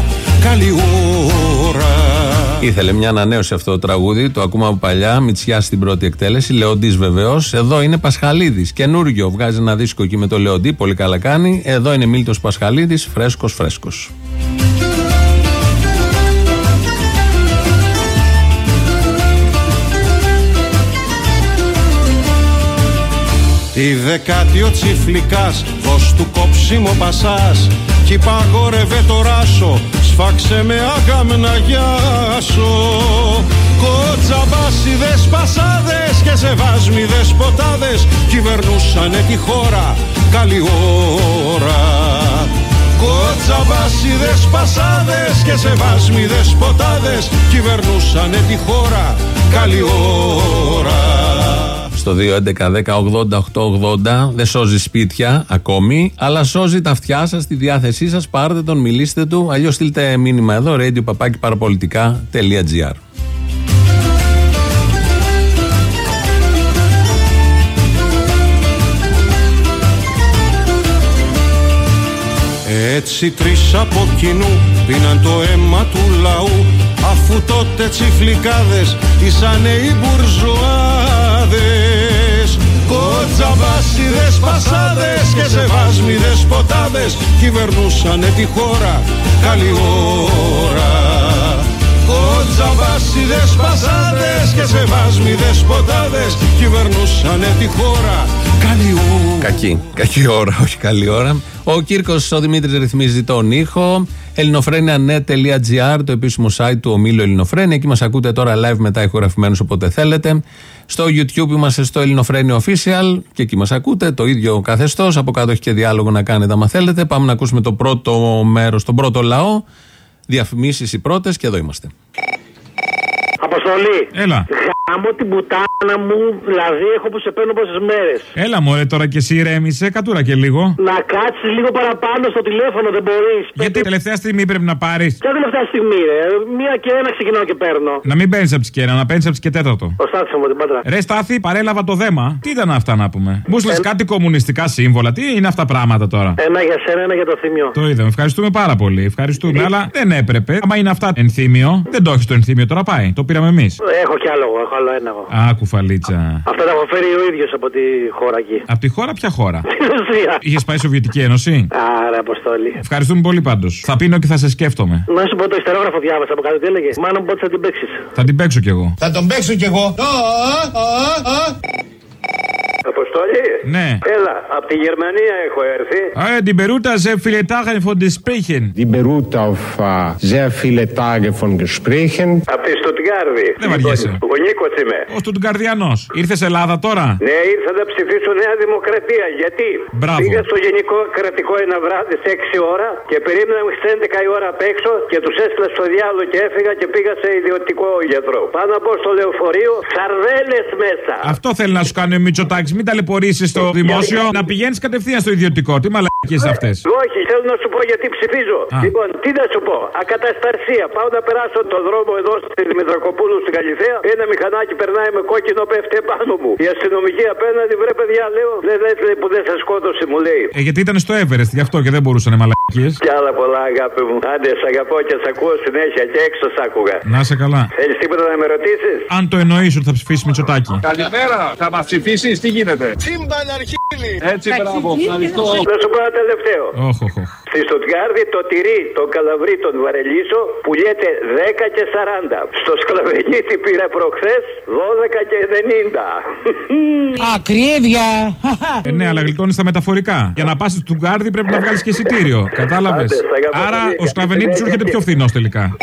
καλή ώρα. Ήθελε μια ανανέωση αυτό το τραγούδι, το ακούμε από παλιά. Μητσιά στην πρώτη εκτέλεση, Λεοντής βεβαίως. Εδώ είναι Πασχαλίδης, καινούριο. Βγάζει ένα δίσκο εκεί με το Λεοντή, πολύ καλά κάνει. Εδώ είναι Μίλτος Πασχαλίδης, φρέσκος, φρέσκος. Τη δεκάτη ο τσιφλικάς, φως του κόψιμο πασάς κι παγόρευε το ράσο Σφάξε με άγαμ να γιάσω. Κοτσαμπάσιδες πασάδες Και σεβάσμιδες ποτάδες Κυβερνούσανε τη χώρα Καλή ώρα. Κοτσαμπάσιδες πασάδες και σεβάσμιδες ποτάδες Κυβερνούσανε τη χώρα καλή ώρα Στο 2.11.10.80.880 δεν σώζει σπίτια ακόμη, αλλά σώζει τα αυτιά σας, τη διάθεσή σας. Πάρτε τον, μιλήστε του. Αλλιώς στείλτε μήνυμα εδώ, radio Έτσι τρεις από κοινού πίναν το αίμα του λαού Αφού τότε τσιφλικάδες ήσανε οι μπουρζουάδες Κοτσαβάσιδες πασάδες και σεβάσμιδες ποτάδες Κυβερνούσανε τη χώρα. Καλή ώρα Κοτσαβάσιδες πασάδες και σεβάσμιδες ποτάδες Κυβερνούσανε τη χώρα καλή ώρα Κακή, κακή ώρα, όχι καλή ώρα. Ο Κύρκος ο Δημήτρης ρυθμίζει τον ήχο. ελληνοφρένια.net.gr, το επίσημο site του ομίλου Ελληνοφρένια. Εκεί μας ακούτε τώρα live μετά ηχογραφημένους όποτε θέλετε. Στο YouTube είμαστε στο Ελληνοφρένια Official και εκεί μας ακούτε. Το ίδιο καθεστώς. Από κάτω έχει και διάλογο να κάνετε άμα θέλετε. Πάμε να ακούσουμε το πρώτο μέρος, τον πρώτο λαό. Διαφημίσεις οι πρώτες και εδώ είμαστε. Αποστολή. Έλα. Γάμω την πουτάνα μου, δηλαδή έχω που σε παίρνω πόσες μέρες. Έλα μωρέ τώρα και εσύ ηρέμησε, κατούρα και λίγο. Να κάτσεις λίγο παραπάνω στο τηλέφωνο, δεν μπορείς. Γιατί τελευταία στιγμή πρέπει να πάρεις; Ποια τελευταία στιγμή, ρε; Μία και ένα ξεκινάω και παίρνω. Να μην παίρνεις από τις και ένα, να παίρνεις από τις και τέταρτο. Ο Στάθης μου την πατρά. Ρε Στάθη, παρέλαβα το δέμα. Τι ήταν αυτά να πούμε; Μου λε κάτι κομμουνιστικά σύμβολα. Τι είναι αυτά πράγματα τώρα; Ένα για σένα, ένα για το θύμιο. Το είδαμε. Ευχαριστούμε πάρα πολύ. Ευχαριστούμε. Αλλά δεν έπρεπε. Άμα είναι αυτά ενθύμιο, δεν το έχει το ενθύμιο τώρα πάει. Το πήραμε εμείς. Έχω κι άλλο, έχω άλλο ένα εγώ. Α, κουφαλίτσα. Αυτά τα έχω φέρει ο ίδιος από τη χώρα εκεί. Από τη χώρα, ποια χώρα; (laughs) Στη Ρωσία. Είχες πάει Σοβιετική Ένωση; Άρα, αποστόλη. Ευχαριστούμε πολύ πάντως. Θα πίνω και θα σε σκέφτομαι. Να σου πω το ιστερόγραφο διάβασα από κάτω τι έλεγε; Μάλλον πότε θα την παίξεις; Θα την παίξω κι εγώ. Θα τον παίξω κι εγώ. Αποστολή. Ναι. Έλα, από τη Γερμανία έχω έρθει. Ah, die Beruta sehr viele Tage von Gesprächen. Die beruht auf äh, sehr viele Tage von Gesprächen. Από τη Στουτγκάρδη. Δεν βαριέσαι. Ο Νίκος είμαι. Ο Στουτγκαρδιανός. Ήρθες Ελλάδα τώρα; Ναι, ήρθα να ψηφίσω Νέα Δημοκρατία. Γιατί; Μπράβο. πήγα στο Γενικό Κρατικό ένα βράδυ σε 6 ώρα και περίμενα μέχρι τις 11 η ώρα απ' έξω και τους έστειλα στο διάλογο και έφυγα και πήγα σε ιδιωτικό γιατρό. Πάνω από στο λεωφορείο, σαρδέλες μέσα. Αυτό θέλει να σου κάνει ο Μητσοτάκης. Μην ταλαιπωρήσεις στο δημόσιο. Να πηγαίνεις κατευθείαν στο ιδιωτικό. Τι μαλακίες αυτές. Όχι, θέλω να σου πω γιατί ψηφίζω. Α. Λοιπόν, τι να σου πω. Ακαταστασία. Πάω να περάσω τον δρόμο εδώ στη Δημητρακοπούλου στην Καλυθέα. Ένα μηχανάκι περνάει με κόκκινο, πέφτει επάνω μου. Η αστυνομική απέναντι, βρε παιδιά, λέω. Δεν λες, λέει, που δεν σε σκότωσε, μου λέει. Ε, γιατί ήταν στο Everest, γι' αυτό και δεν μπορούσαν μαλακίες. Κι άλλα πολλά, αγάπη μου. Άντε, σ' αγαπώ και σ' ακούω συνέχεια και έξω σ' άκουγα. Να σε καλά. Θέλεις τίποτα να με ρωτήσεις; Αν το εννοείς ότι θα ψηφίσεις Μητσοτάκη. Καλημέρα, θα μας ψηφίσεις, τι γίνεται. Τσίμπαν αρχίλη. Έτσι, μπράβο, ευχαριστώ. Να σου πω ένα τελευταίο. Όχ, όχ, όχ. Στη Στουτγκάρδη το τυρί, το καλαβρί, τον βαρελίσο πουλιέται 10 και 40. Στο σκλαβενίτη πήρα προχθές 12 και 90. (laughs) Ακρίβεια. Ε, ναι, αλλά γλιτώνεις τα μεταφορικά. Για να πας του Γκάρδι πρέπει να βγάλεις και εισιτήριο. Κατάλαβες; Άντε, σ' αγαπώ Άρα πολύ. ο σκλαβενίτη σου έρχεται πιο φθηνός τελικά.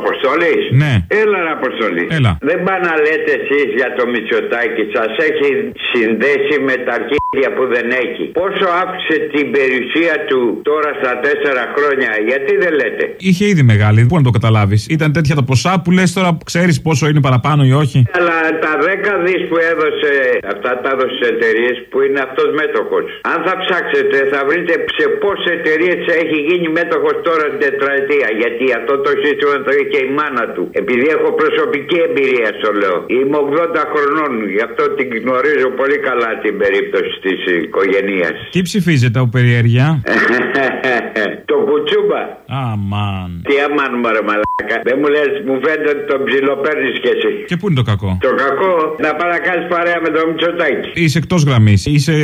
Αποστολή. Ναι. Έλα, ρε Αποστολή. Έλα. Δεν πάνε να λέτε εσείς για το Μητσοτάκι. Σας έχει συνδέσει με τα αρχίδια που δεν έχει. Πόσο άφησε την περιουσία του τώρα στα τέσσερα χρόνια, γιατί δεν λέτε; Είχε ήδη μεγάλη, πού να το καταλάβεις. Ήταν τέτοια τα ποσά που λες τώρα ξέρεις πόσο είναι παραπάνω ή όχι; Αλλά τα δέκα δις που έδωσε, αυτά τα έδωσε σε εταιρείες που είναι αυτός μέτοχος. Αν θα ψάξετε, θα βρείτε σε πόσες εταιρείες έχει γίνει μέτοχος τώρα την τετραετία. Γιατί αυτό το σύστημα το είχε και η μάνα του. Επειδή έχω προσωπική εμπειρία, στο λέω. Είμαι 80 χρονών, γι' αυτό την γνωρίζω πολύ καλά την περίπτωση της οικογένεια. Τι ψηφίζετε από περιέργεια; (laughs) το κουτσούμπα. Αμάν. Τι αμάν μωρέ μαλάκα. Δεν μου λες, μου φαίνεται ότι τον ψιλοπαίρνεις κι εσύ. Και πού είναι το κακό; Το κακό, να πάει να κάνεις παρέα με τον Μητσοτάκη. Είσαι εκτός γραμμής. Είσαι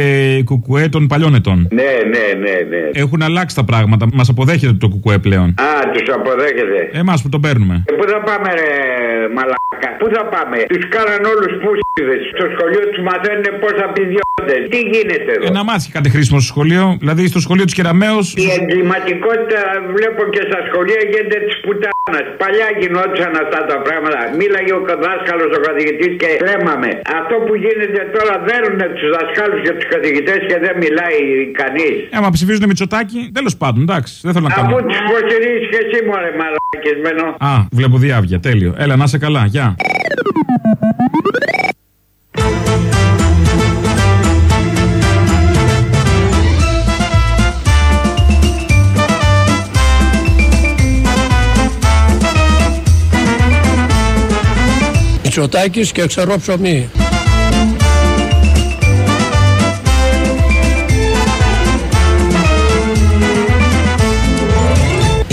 κουκουέ των παλιών ετών. Ναι, ναι, ναι, ναι. Έχουν αλλάξει τα πράγματα. Μας αποδέχεται το κουκουέ πλέον. Α, τους αποδέχεται. Εμάς που τον παίρνουμε. Ε, Πού θα πάμε, ρε μαλάκα; Πού θα πάμε; Τους κάναν όλους πούσιδες. Στο σχολείο τους μαθαίνουν πώς θα πηδιώνται. Τι γίνεται εδώ; Ε, να μάθει κάτι χρήσιμο στο σχολείο. Δηλαδή στο σχολείο τους Κεραμαίου. Η εγκληματικότητα βλέπω και στα σχολεία γίνεται της πουτάνας. Παλιά γινόντουσαν αυτά τα πράγματα. Μίλαγε ο δάσκαλο, ο καθηγητής και τρέμαμε. Αυτό που γίνεται τώρα δέρουν τους δασκάλους και τους καθηγητές και δεν μιλάει κανείς. Άμα ψηφίζουν Μητσοτάκι, τέλος πάντων, εντάξει. Δεν θέλω να κάνω. Αφού τους υποστηρίζει και εσύ, μωρέ μαλακισμένο. Α, βλέπω διάβια. Τέλειο. Έλα, να είσαι καλά. Γεια. Μητσοτάκης και ξερό ψωμί.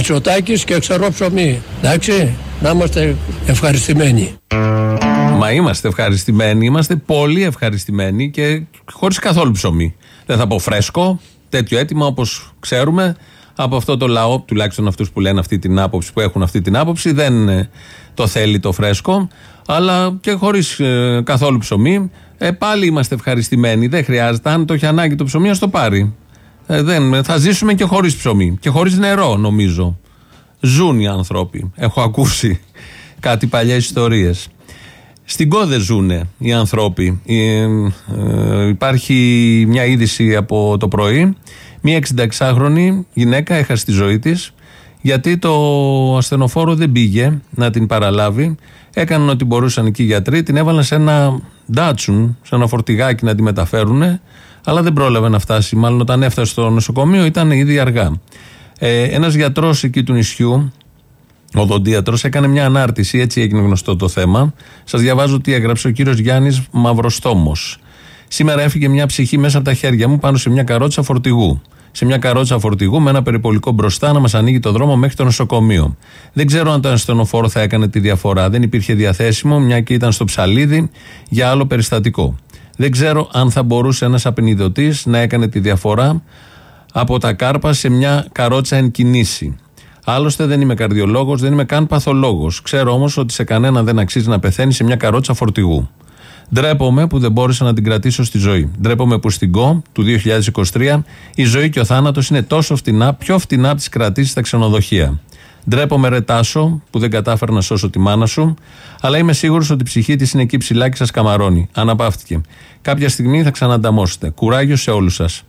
Μητσοτάκης και ξερό ψωμί. Εντάξει, να είμαστε ευχαριστημένοι. Μα είμαστε ευχαριστημένοι, είμαστε πολύ ευχαριστημένοι και χωρίς καθόλου ψωμί. Δεν θα πω φρέσκο, τέτοιο έτοιμο όπως ξέρουμε από αυτό το λαό, τουλάχιστον αυτούς που λένε αυτή την άποψη, που έχουν αυτή την άποψη, δεν ε, το θέλει το φρέσκο, αλλά και χωρίς καθόλου ψωμί. Ε, πάλι είμαστε ευχαριστημένοι. Δεν χρειάζεται. Αν το έχει ανάγκη το ψωμί, ας το πάρει. Ε, δεν, θα ζήσουμε και χωρίς ψωμί. Και χωρίς νερό, νομίζω. Ζουν οι άνθρωποι. Έχω ακούσει κάτι παλιές ιστορίες. Στην Κόδε ζουν οι ανθρώποι. Ε, ε, υπάρχει μια είδηση από το πρωί. Μια 66χρονη γυναίκα έχασε τη ζωή της γιατί το ασθενοφόρο δεν πήγε να την παραλάβει. Έκαναν ό,τι μπορούσαν εκεί οι γιατροί. Την έβαλαν σε ένα ντάτσουν, σε ένα φορτηγάκι να τη μεταφέρουν. Αλλά δεν πρόλαβε να φτάσει. Μάλλον όταν έφτασε στο νοσοκομείο ήταν ήδη αργά. Ε, Ένας γιατρός εκεί του νησιού, ο δοντίατρο, έκανε μια ανάρτηση, έτσι έγινε γνωστό το θέμα. Σας διαβάζω τι έγραψε ο κύριος Γιάννης Μαυροστόμος. Σήμερα έφυγε μια ψυχή μέσα από τα χέρια μου πάνω σε μια καρότσα φορτηγού. Σε μια καρότσα φορτηγού με ένα περιπολικό μπροστά να μας ανοίγει το δρόμο μέχρι το νοσοκομείο. Δεν ξέρω αν το ασθενοφόρο θα έκανε τη διαφορά. Δεν υπήρχε διαθέσιμο, μια και ήταν στο ψαλίδι για άλλο περιστατικό. Δεν ξέρω αν θα μπορούσε ένας απεινιδωτής να έκανε τη διαφορά από τα κάρπα σε μια καρότσα εν κινήσει. Άλλωστε δεν είμαι καρδιολόγος, δεν είμαι καν παθολόγος. Ξέρω όμως ότι σε κανένα δεν αξίζει να πεθαίνει σε μια καρότσα φορτηγού. Ντρέπομαι που δεν μπόρεσα να την κρατήσω στη ζωή. Ντρέπομαι που στην ΚΟ του 2023 η ζωή και ο θάνατος είναι τόσο φτηνά, πιο φτηνά από τις κρατήσεις στα ξενοδοχεία. Ντρέπομαι ρε Τάσο που δεν κατάφερα να σώσω τη μάνα σου, αλλά είμαι σίγουρος ότι η ψυχή της είναι εκεί ψηλά και σας καμαρώνει. Αναπαύτηκε. Κάποια στιγμή θα ξανανταμώσετε. Κουράγιο σε όλους σας.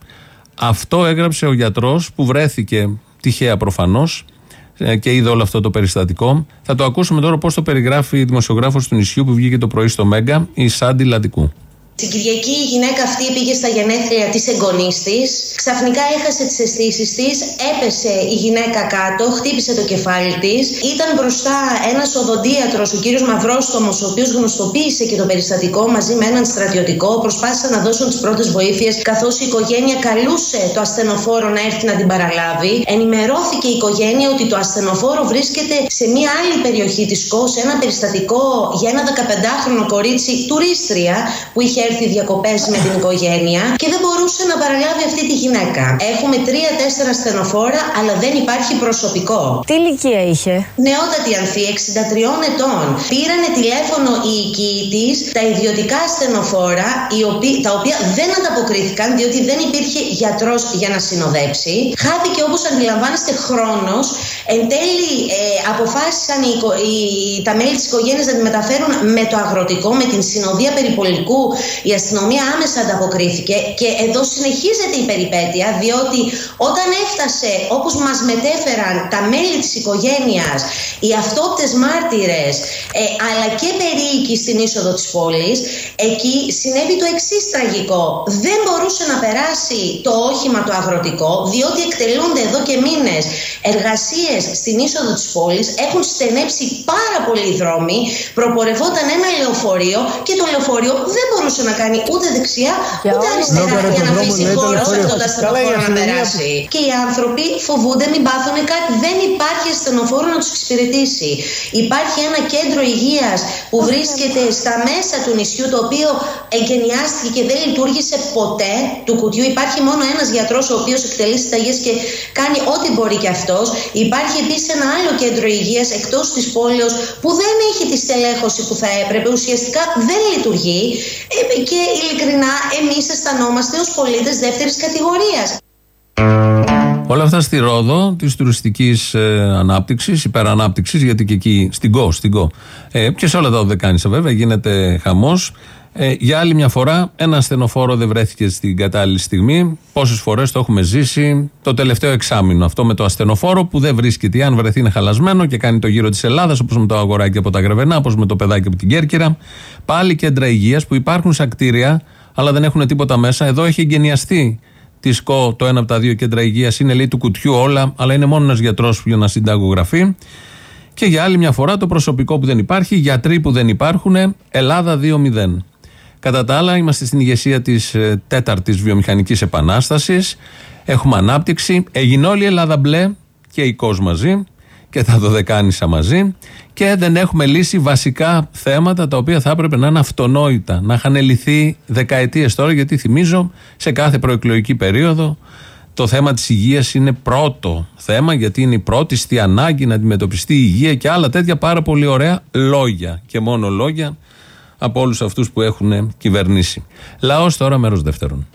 Αυτό έγραψε ο γιατρός που βρέθηκε τυχαία προφανώς και είδε όλο αυτό το περιστατικό. Θα το ακούσουμε τώρα πώς το περιγράφει η δημοσιογράφος του νησιού που βγήκε το πρωί στο Μέγκα, η Σάντι Λαντικού. Την Κυριακή η γυναίκα αυτή πήγε στα γενέθλια της εγγονής της, ξαφνικά έχασε τις αισθήσεις της, έπεσε η γυναίκα κάτω, χτύπησε το κεφάλι της, ήταν μπροστά ένας οδοντίατρος, ο κύριος Μαυρόστομος, ο οποίος γνωστοποίησε και το περιστατικό μαζί με έναν στρατιωτικό, προσπάθησαν να δώσουν τις πρώτες βοήθειες, καθώς η οικογένεια καλούσε το ασθενοφόρο να έρθει να την παραλάβει. Ενημερώθηκε η οικογένεια ότι το ασθενοφόρο βρίσκεται σε μια άλλη περιοχή της ΚΟ, σε ένα περιστατικό για ένα 15χρονο κορίτσι τουρίστρια που είχε έρθει διακοπές με την οικογένεια και δεν μπορούσε να παραλάβει αυτή τη γυναίκα. Έχουμε τρία-τέσσερα στενοφόρα, αλλά δεν υπάρχει προσωπικό. Τι ηλικία είχε; Νεότατη ανθή, 63 ετών. Πήρανε τηλέφωνο οι οικοί τη, τα ιδιωτικά στενοφόρα, οι οποίοι, τα οποία δεν ανταποκρίθηκαν διότι δεν υπήρχε γιατρός για να συνοδέψει. Χάθηκε όπως αντιλαμβάνεστε χρόνος. Εν τέλει ε, αποφάσισαν οι, οικο- οι- τα μέλη της οικογένειας να τη μεταφέρουν με το αγροτικό, με την συνοδεία περιπολικού η αστυνομία άμεσα ανταποκρίθηκε και εδώ συνεχίζεται η περιπέτεια διότι όταν έφτασε όπως μας μετέφεραν τα μέλη της οικογένειας, οι αυτόπτες μάρτυρες ε, αλλά και περίοικοι στην είσοδο της πόλης, εκεί συνέβη το εξής τραγικό. Δεν μπορούσε να περάσει το όχημα το αγροτικό διότι εκτελούνται εδώ και μήνες εργασίες στην είσοδο της πόλης, έχουν στενέψει πάρα πολλοί δρόμοι, προπορευόταν ένα λεωφορείο και το λεωφορείο δεν μπορούσε να κάνει ούτε δεξιά ούτε αριστερά για να αφήσει χώρο σε αυτό το ασθενοφόρο να περάσει. Και οι άνθρωποι φοβούνται μην πάθουν κάτι. Δεν υπάρχει ασθενοφόρο να τους εξυπηρετήσει. Υπάρχει ένα κέντρο υγείας που βρίσκεται στα μέσα του νησιού το οποίο εγκαινιάστηκε και δεν λειτουργήσε ποτέ του κουτιού. Υπάρχει μόνο ένας γιατρός ο οποίος εκτελεί συνταγές και κάνει ό,τι μπορεί και αυτός. Υπάρχει επίσης ένα άλλο κέντρο υγείας εκτός της πόλεως που δεν έχει τη στελέχωση που θα έπρεπε. Ουσιαστικά δεν λειτουργεί. Ε, Και ειλικρινά εμείς αισθανόμαστε ως πολίτες δεύτερης κατηγορίας. Όλα αυτά στη Ρόδο της τουριστικής ε, ανάπτυξης, υπερανάπτυξης, γιατί και εκεί στην ΚΟ, στην ΚΟ. Ε, και σε όλα τα Οδεκάνησα βέβαια γίνεται χαμός. Ε, για άλλη μια φορά, ένα ασθενοφόρο δεν βρέθηκε στην κατάλληλη στιγμή. Πόσες φορές το έχουμε ζήσει το τελευταίο εξάμεινο. Αυτό με το ασθενοφόρο που δεν βρίσκεται. Αν βρεθεί είναι χαλασμένο και κάνει το γύρο της Ελλάδας, όπως με το αγοράκι από τα Γρεβενά, όπως με το παιδάκι από την Κέρκυρα. Πάλι κέντρα υγείας που υπάρχουν σαν κτίρια, αλλά δεν έχουν τίποτα μέσα. Εδώ έχει εγκαινιαστεί τη ΣΚΟ το ένα από τα δύο κέντρα υγείας. Είναι λέει του κουτιού όλα, αλλά είναι μόνο ένας γιατρός για να συνταγογραφεί. Και για άλλη μια φορά το προσωπικό που δεν υπάρχει, γιατροί που δεν υπάρχουν, Ελλάδα 2-0. Κατά τα άλλα, είμαστε στην ηγεσία της τέταρτης βιομηχανικής επανάστασης. Έχουμε ανάπτυξη. Έγινε όλη η Ελλάδα μπλε και η ΚΟΣ μαζί και τα δωδεκάνησα μαζί. Και δεν έχουμε λύσει βασικά θέματα τα οποία θα έπρεπε να είναι αυτονόητα. Να είχαν λυθεί δεκαετίες τώρα, γιατί θυμίζω σε κάθε προεκλογική περίοδο το θέμα της υγείας είναι πρώτο θέμα γιατί είναι η πρώτη στη ανάγκη να αντιμετωπιστεί η υγεία και άλλα τέτοια πάρα πολύ ωραία λόγια και μόνο λόγια από όλους αυτούς που έχουν κυβερνήσει. Λαός τώρα μέρος δεύτερον.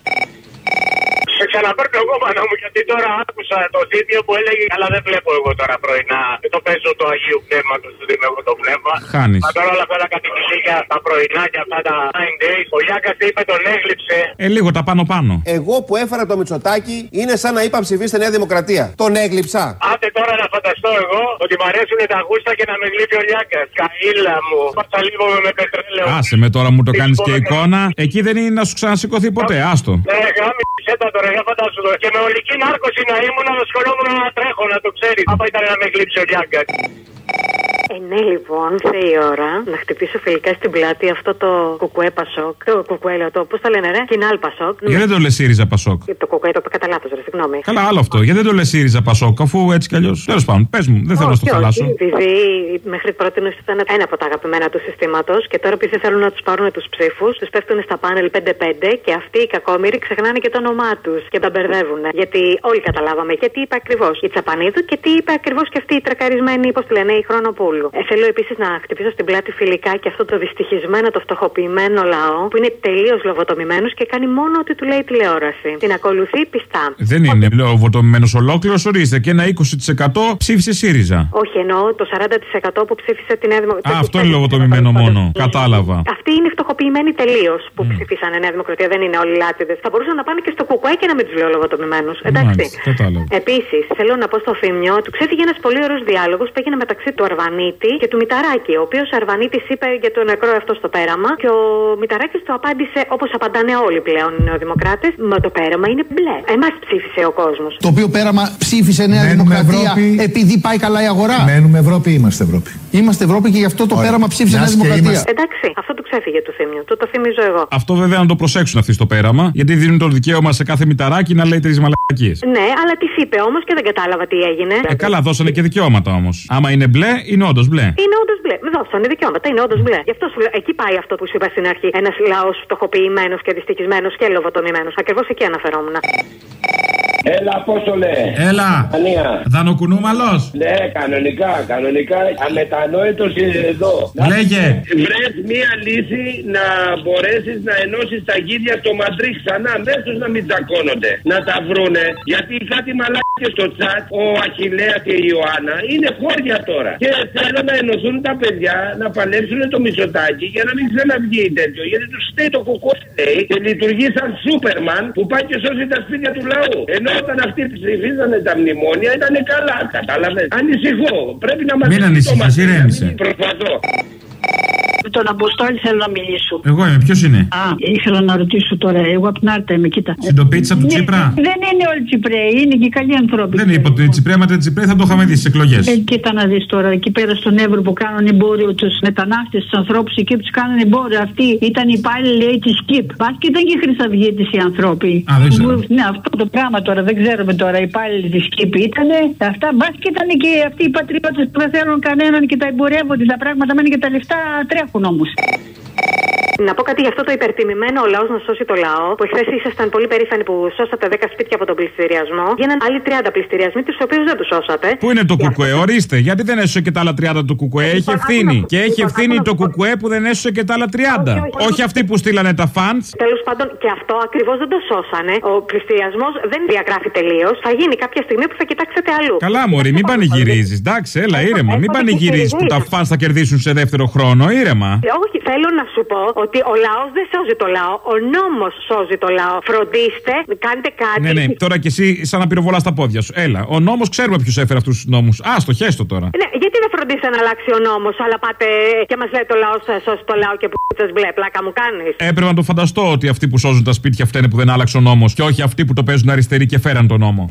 Σε ξαναπαίρνω εγώ πάνω μου γιατί τώρα άκουσα το βίντεο που έλεγε Αλλά δεν βλέπω εγώ τώρα πρωινά. Δεν το παίζω το Αγίου Πνεύματος, δεν δίνω εγώ το πνεύμα. Χάνεις. Μα τώρα όλα αυτά τα κατοικιλίκια, τα πρωινά και αυτά τα 9 days. Ο Γιάκας είπε τον έγλειψε. Ε, λίγο τα πάνω πάνω. Εγώ που έφερα το Μητσοτάκι είναι σαν να είπα ψηφίστε Νέα Δημοκρατία. Τον έγλειψα. Άντε τώρα να φανταστώ εγώ ότι μ' αρέσουν τα γούστα και να με γλύφει ο Λιάκα. Καήλα μου. Πάσα λίγο με πετρέλαιο. Άσε με τώρα μου το κάνεις και εικόνα. Εκεί δεν είναι να σου ξανασηκωθεί ποτέ. Άστο. Ναι, γάμισε τα τώρα, για φαντάσου το. Και με ολική νάρκωση να ήμουν, να ασχολούμουν να τρέχω, να το ξέρεις. Άμα ήταν να με γλύψει ο Λιάκα. Ε, ναι, λοιπόν, ήρθε η ώρα να χτυπήσω φιλικά στην πλάτη αυτό το κουκουέ πασόκ. Το κουκουέ, λέω το, πώς το λένε, ρε, κοινάλ πασόκ. Γιατί δεν το λες ΣΥΡΙΖΑ Πασόκ; Το κουκουέ το είπα κατά λάθος, ρε, συγγνώμη. Καλά, άλλο αυτό. Γιατί δεν το λες ΣΥΡΙΖΑ Πασόκ, αφού έτσι κι αλλιώς. Τέλος πάντων, πες μου, δεν θέλω να στο Όχι, χαλάσω. όχι, Επειδή μέχρι πρώτη ήταν ένα από τα αγαπημένα του συστήματος και τώρα επειδή θέλουν να τους πάρουν τους ψήφους, τους πέφτουν στα πάνελ 5-5 και αυτοί οι κακόμοιροι ξεχνάνε και το όνομά τους και τα μπερδεύουν. Γιατί όλοι καταλάβαμε και τι είπε ακριβώς η Τσαπανίδου και τι είπε ακριβώς και αυτή η τρακαρισμένη, πώς τη λένε, η Χρονοπούλου. Ε, θέλω επίσης να χτυπήσω στην πλάτη φιλικά και αυτό το δυστυχισμένο, το φτωχοποιημένο λαό που είναι τελείως λογοτομημένος και κάνει μόνο ό,τι του λέει η τηλεόραση. Την ακολουθεί πιστά. Δεν είναι λογοτομημένος ολόκληρος, ορίστε και ένα 20% ψήφισε ΣΥΡΙΖΑ. Όχι, εννοώ το 40% που ψήφισε τη Νέα Δημοκρατία. Α, αυτό είναι λογοτομημένο μόνο. Κατάλαβα. Αυτοί είναι φτωχοποιημένοι τελείως που ψήφισαν Νέα Δημοκρατία, δεν είναι όλοι λάτριδε. Θα μπορούσαν να πάνε και στο κουκουέ και να μην τους λέω λογοτομημένους. Εντάξει. Μάλιστα, κατάλαβα. Επίσης, θέλω να πω στο Θήμιο του ξέφυγε ένας πολύ ωραίος διάλογος που έγινε μεταξύ του Αρβανίτη και του Μηταράκη. Ο οποίος Αρβανίτης είπε για το νεκρό αυτό στο πέραμα και ο Μηταράκης του απάντησε όπως απαντάνε όλοι πλέον οι νεοδημοκράτες. Μα το πέραμα είναι μπλε. Εμάς ψήφισε ο κόσμος. Το οποίο πέραμα ψήφισε Νέα Μένουμε Δημοκρατία Ευρώπη. επειδή πάει καλά η αγορά. Μένουμε Ευρώπη ή είμαστε Ευρώπη. Είμαστε Ευρώπη και γι' αυτό το Ωραία. πέραμα ψήφισε Νέα Μιας και Δημοκρατία. είμαστε- Εντάξει, αυτό του ξέφυγε του Θήμιου. Του το θυμίζω εγώ. Αυτό βέβαια να το προσέξουν αυτοί στο πέραμα, γιατί δίνουν το δικαίωμα σε κάθε μηταράκι να λέει τρεις μαλακίες. Ναι, αλλά τις είπε όμως και δεν κατάλαβα τι έγινε. Ε, καλά, δώσανε και δικαιώματα όμως. Άμα είναι μπλε, είναι όντως μπλε. Είναι όντως μπλε. Με δώσανε δικαιώματα. Είναι όντως μπλε. Γι' αυτό σου λέω, εκεί πάει αυτό που σου είπα στην αρχή. Ένας λαός φτωχοποιημένος και δυστυχισμένος και λογοτομημένο. Ακριβώς εκεί αναφερόμουν. Έλα, πόσο λέει. Έλα. Ανία. Δανοκουνούμαλος. Ναι, κανονικά, κανονικά. Αμετανόητος είναι εδώ. Λέγε. Βρες μία λύση να μπορέσεις να ενώσεις τα γίδια στο Μαντρί ξανά. Μες τους να μην τσακώνονται. Να τα βρούνε. Γιατί κάτι μαλάκια στο τσάτ, ο Αχηλέα και η Ιωάννα, είναι χώρια τώρα. Και θέλω να ενωθούν τα παιδιά να παλέψουν το μισοτάκι για να μην ξαναβγεί τέτοιο. Γιατί τους φταίει το κουκό λέει και λειτουργεί σαν Σούπερμαν που πάει και σώζει τα σπίτια του λαού. Ενώ όταν αυτοί ψηφίζανε τα μνημόνια ήταν καλά. Κατάλαβες. Ανησυχώ. Πρέπει να μας Μην ανησυχείς, ηρέμησε. Προσπαθώ. Με τον Αποστόλη θέλω να μιλήσω. Εγώ είμαι, ποιος είναι; Α, ήθελα να ρωτήσω τώρα. Εγώ από την Άρτα είμαι, κοίτα. Συντοπίτσα του Ναι, Τσίπρα; Δεν είναι όλοι Τσιπρέοι, είναι και καλοί άνθρωποι. Δεν είπα ότι Τσιπρέα, μα την Τσιπρέα θα το είχαμε δει στις εκλογές. Ε, κοίτα να δεις τώρα, εκεί πέρα στον Εύρο που κάνουν εμπόριο τους μετανάστες, τους ανθρώπους εκεί που τους κάνουν εμπόριο. Αυτοί ήταν οι υπάλληλοι λέει της ΚΙΠ. Πα και ήταν και χρυσαυγίτε οι άνθρωποι. Α, δεν ξέρω. Που- Ναι, αυτό το πράγμα τώρα δεν ξέρουμε τώρα. Οι υπάλληλοι της ΚΙΠ ήταν. Αυτά μπα και ήταν και αυτοί οι πατριώτες που δεν θέλουν κανέναν και τα εμπορεύονται. Τα πράγματα μένουν και τα λεφτά τρέχουν όμω. Να πω κάτι για αυτό το υπερτιμημένο ο λαός να σώσει το λαό. Που εχθές ήσασταν πολύ περήφανοι που σώσατε 10 σπίτια από τον πληστηριασμό. Γίνανε άλλοι 30 πληστηριασμοί, τους οποίους δεν τους σώσατε. Πού είναι το κουκουέ, ορίστε, γιατί δεν έσωσε και τα άλλα 30 του κουκουέ. Έχει ευθύνη. Και έχει ευθύνη το κουκουέ που δεν έσωσε και τα άλλα 30. Όχι αυτοί που στείλανε τα φαντ. Τέλος πάντων, και αυτό ακριβώς δεν το σώσανε. Ο πληστηριασμός δεν διαγράφει τελείως. Θα γίνει κάποια στιγμή που θα κοιτάξετε αλλού. Καλά, Μωρή, μην πανηγυρίζεις. Εντάξει, έλα, ήρεμα. Μην πανηγυρίζεις που τα φαν θα κερδίσουν σε δεύτερο χρόνο. Ήρεμα. Ε, Όχι, θέλω να σου πω ότι ο λαός δεν σώζει το λαό. Ο νόμος σώζει το λαό. Φροντίστε, κάντε κάτι. Ναι, ναι, τώρα κι εσύ σαν να πυροβολάς τα πόδια σου. Έλα, ο νόμος ξέρουμε ποιο έφερε αυτούς τους νόμους. Α, το χέστο τώρα. Ναι, γιατί δεν φροντίσετε να αλλάξει ο νόμος, αλλά πάτε και μας λέτε ο λαός θα σώσει το λαό και που μπλε, πλάκα μου κάνεις. Έπρεπε να το φανταστώ ότι αυτοί που σώζουν τα σπίτια φταίνε που δεν άλλαξε ο νόμος και όχι αυτοί που το παίζουν αριστεροί και φέραν τον νόμο.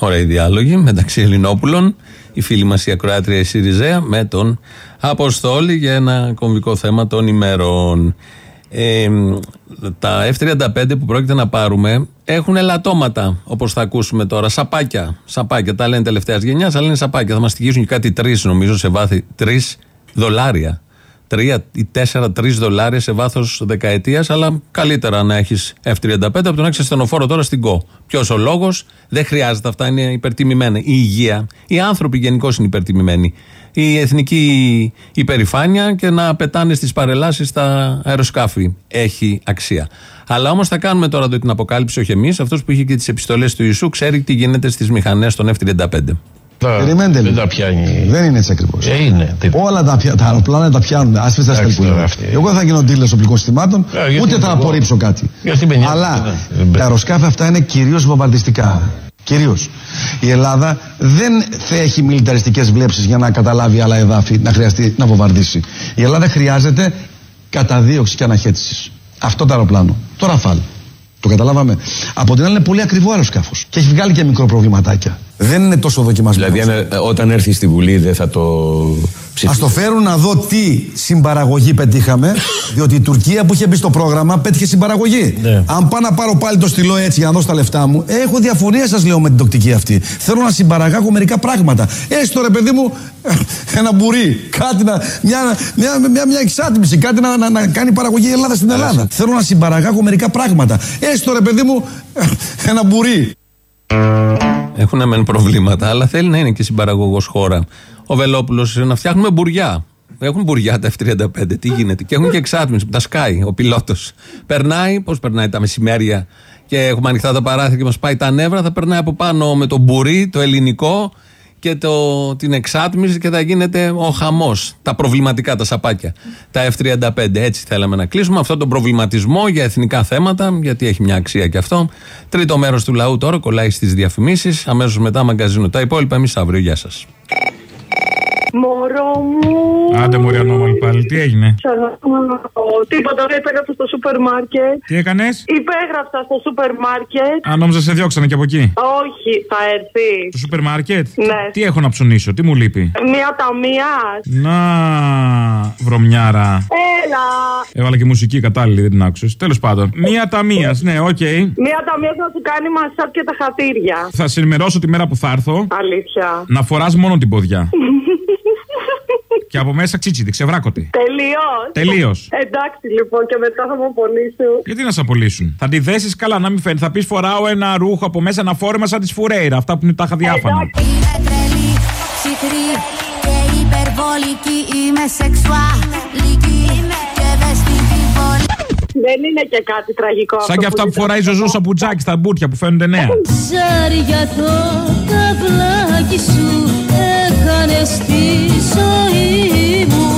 Ωραία διάλογοι μεταξύ Ελληνόπουλων, η φίλη μας η Ακροάτρια η Σιριζέα με τον Αποστόλη για ένα κομβικό θέμα των ημερών. Ε, τα F-35 που πρόκειται να πάρουμε έχουν ελαττώματα, όπως θα ακούσουμε τώρα. Σαπάκια. Σαπάκια. Τα λένε τελευταίας γενιάς, αλλά είναι σαπάκια. Θα μας στοιχήσουν και κάτι τρεις, νομίζω, σε βάθη. Τρεις δολάρια. Τρία ή τέσσερα, τρεις δολάρια σε βάθος δεκαετίας, αλλά καλύτερα να έχεις F-35 από το να έχει ασθενοφόρο τώρα στην ΚΟ. Ποιος ο λόγος, δεν χρειάζεται αυτά, είναι υπερτιμημένα. Η υγεία, οι άνθρωποι γενικώ είναι υπερτιμημένοι. Η εθνική υπερηφάνεια και να πετάνε στις παρελάσεις τα αεροσκάφη έχει αξία. Αλλά όμως θα κάνουμε τώρα εδώ την αποκάλυψη, όχι εμείς. Αυτός που είχε και τις επιστολές του Ιησού ξέρει τι γίνεται στις μηχανές των F-35. Περιμένετε λίγο. Δεν τα πιάνει. Δεν είναι έτσι ακριβώς. Ε, είναι. Όλα τα, πια- τα αεροπλάνα τα πιάνουν. Α μην τα Εντάξει, σκαλπούν. τώρα αυτή. Εγώ δεν θα γίνω ντύλε οπλικών συστημάτων, Ε, γιατί ούτε θα εγώ- απορρίψω κάτι. Γιατί με νοιάζει, Αλλά ναι. τα αεροσκάφη αυτά είναι κυρίως βομβαρδιστικά. Κυρίως. Η Ελλάδα δεν θα έχει μιλιταριστικές βλέψεις για να καταλάβει άλλα εδάφη να χρειαστεί να βομβαρδίσει. Η Ελλάδα χρειάζεται καταδίωξης και αναχέτησης. Αυτό το αεροπλάνο. Το Ραφάλ. Το καταλάβαμε. Από την άλλη είναι πολύ ακριβό αεροσκάφος. Και έχει βγάλει και μικρό προβληματάκια. Δεν είναι τόσο δοκιμασμένος. Δηλαδή, αν, ε, όταν έρθει στη Βουλή, δεν θα το Α το φέρουν να δω τι συμπαραγωγή πετύχαμε, διότι η Τουρκία που είχε μπει στο πρόγραμμα πέτυχε συμπαραγωγή. Αν πάω να πάρω πάλι το στυλό έτσι για να δώσω τα λεφτά μου, έχω διαφωνία σας λέω με την τοκτική αυτή. Θέλω να συμπαραγάγω μερικά πράγματα. Έστω ρε παιδί μου, (laughs) ένα μπουρί, κάτι να. μια, μια, μια, μια εξάτμιση, κάτι να, να, να κάνει παραγωγή η Ελλάδα στην Ελλάδα. Θέλω να συμπαραγάγω μερικά πράγματα. Έστω ρε παιδί μου, (laughs) ένα μπουρί. Έχουν μεν προβλήματα, αλλά θέλει να είναι και συμπαραγωγός χώρα. Ο Βελόπουλος να φτιάχνουμε μπουριά. Έχουν μπουριά τα F-35. Τι γίνεται. Και έχουν και εξάτμιση που τα σκάει ο πιλότος. Περνάει, πώς περνάει τα μεσημέρια και έχουμε ανοιχτά τα παράθυρα και μας πάει τα νεύρα. Θα περνάει από πάνω με το μπουρί, το ελληνικό και το, την εξάτμιση και θα γίνεται ο χαμός. Τα προβληματικά, τα σαπάκια. Τα F-35. Έτσι θέλαμε να κλείσουμε αυτόν τον προβληματισμό για εθνικά θέματα, γιατί έχει μια αξία και αυτό. Τρίτο μέρος του λαού τώρα κολλάει στις διαφημίσεις. Αμέσως μετά μαγκαζίνο. Τα υπόλοιπα εμείς αύριο. Γεια σας. Μωρό μου. Άντε, Μωρή Ανώμαλη πάλι, τι έγινε; Ξαναπώ. Τίποτα, δεν υπέγραψα στο σούπερ μάρκετ. Τι έκανες; Υπέγραψα στο σούπερ μάρκετ. Αν νόμιζα σε διώξανε και από εκεί. Όχι, θα έρθει. Στο σούπερ μάρκετ; Ναι. Τι έχω να ψωνίσω, τι μου λείπει; Μία ταμεία. Να, βρωμιάρα. Έλα. Έβαλα και μουσική κατάλληλη, δεν την άκουσες. Τέλος πάντων. Μία ταμεία, ναι, οκ. Μία ταμεία να σου κάνει μασάζ και τα χατήρια. Θα σε ενημερώσω τη μέρα που θα έρθω Αλήθεια. να φοράς μόνο την ποδιά. (laughs) και από μέσα ξίτσιδη, ξεβράκωτη. Τελείως. Τελείως. Εντάξει λοιπόν και μετά θα μου απολύσουν. Γιατί να σε απολύσουν; Θα τη δέσεις καλά, να μην φαίνεται. Θα πεις φοράω ένα ρούχο από μέσα, ένα φόρεμα σαν της φουρέιρα. Αυτά που είναι τάχα διάφανα. Ψυχρή και υπερβολική είμαι σεξουαλική και δεν στην πολύ Δεν είναι και κάτι τραγικό. Σαν και αυτά που φοράει η Ζωζό Σαπουτζάκη στα μπουτια που φαίνονται νέα. Ζάρι για το καβλάκι σου έκανες τη ζωή μου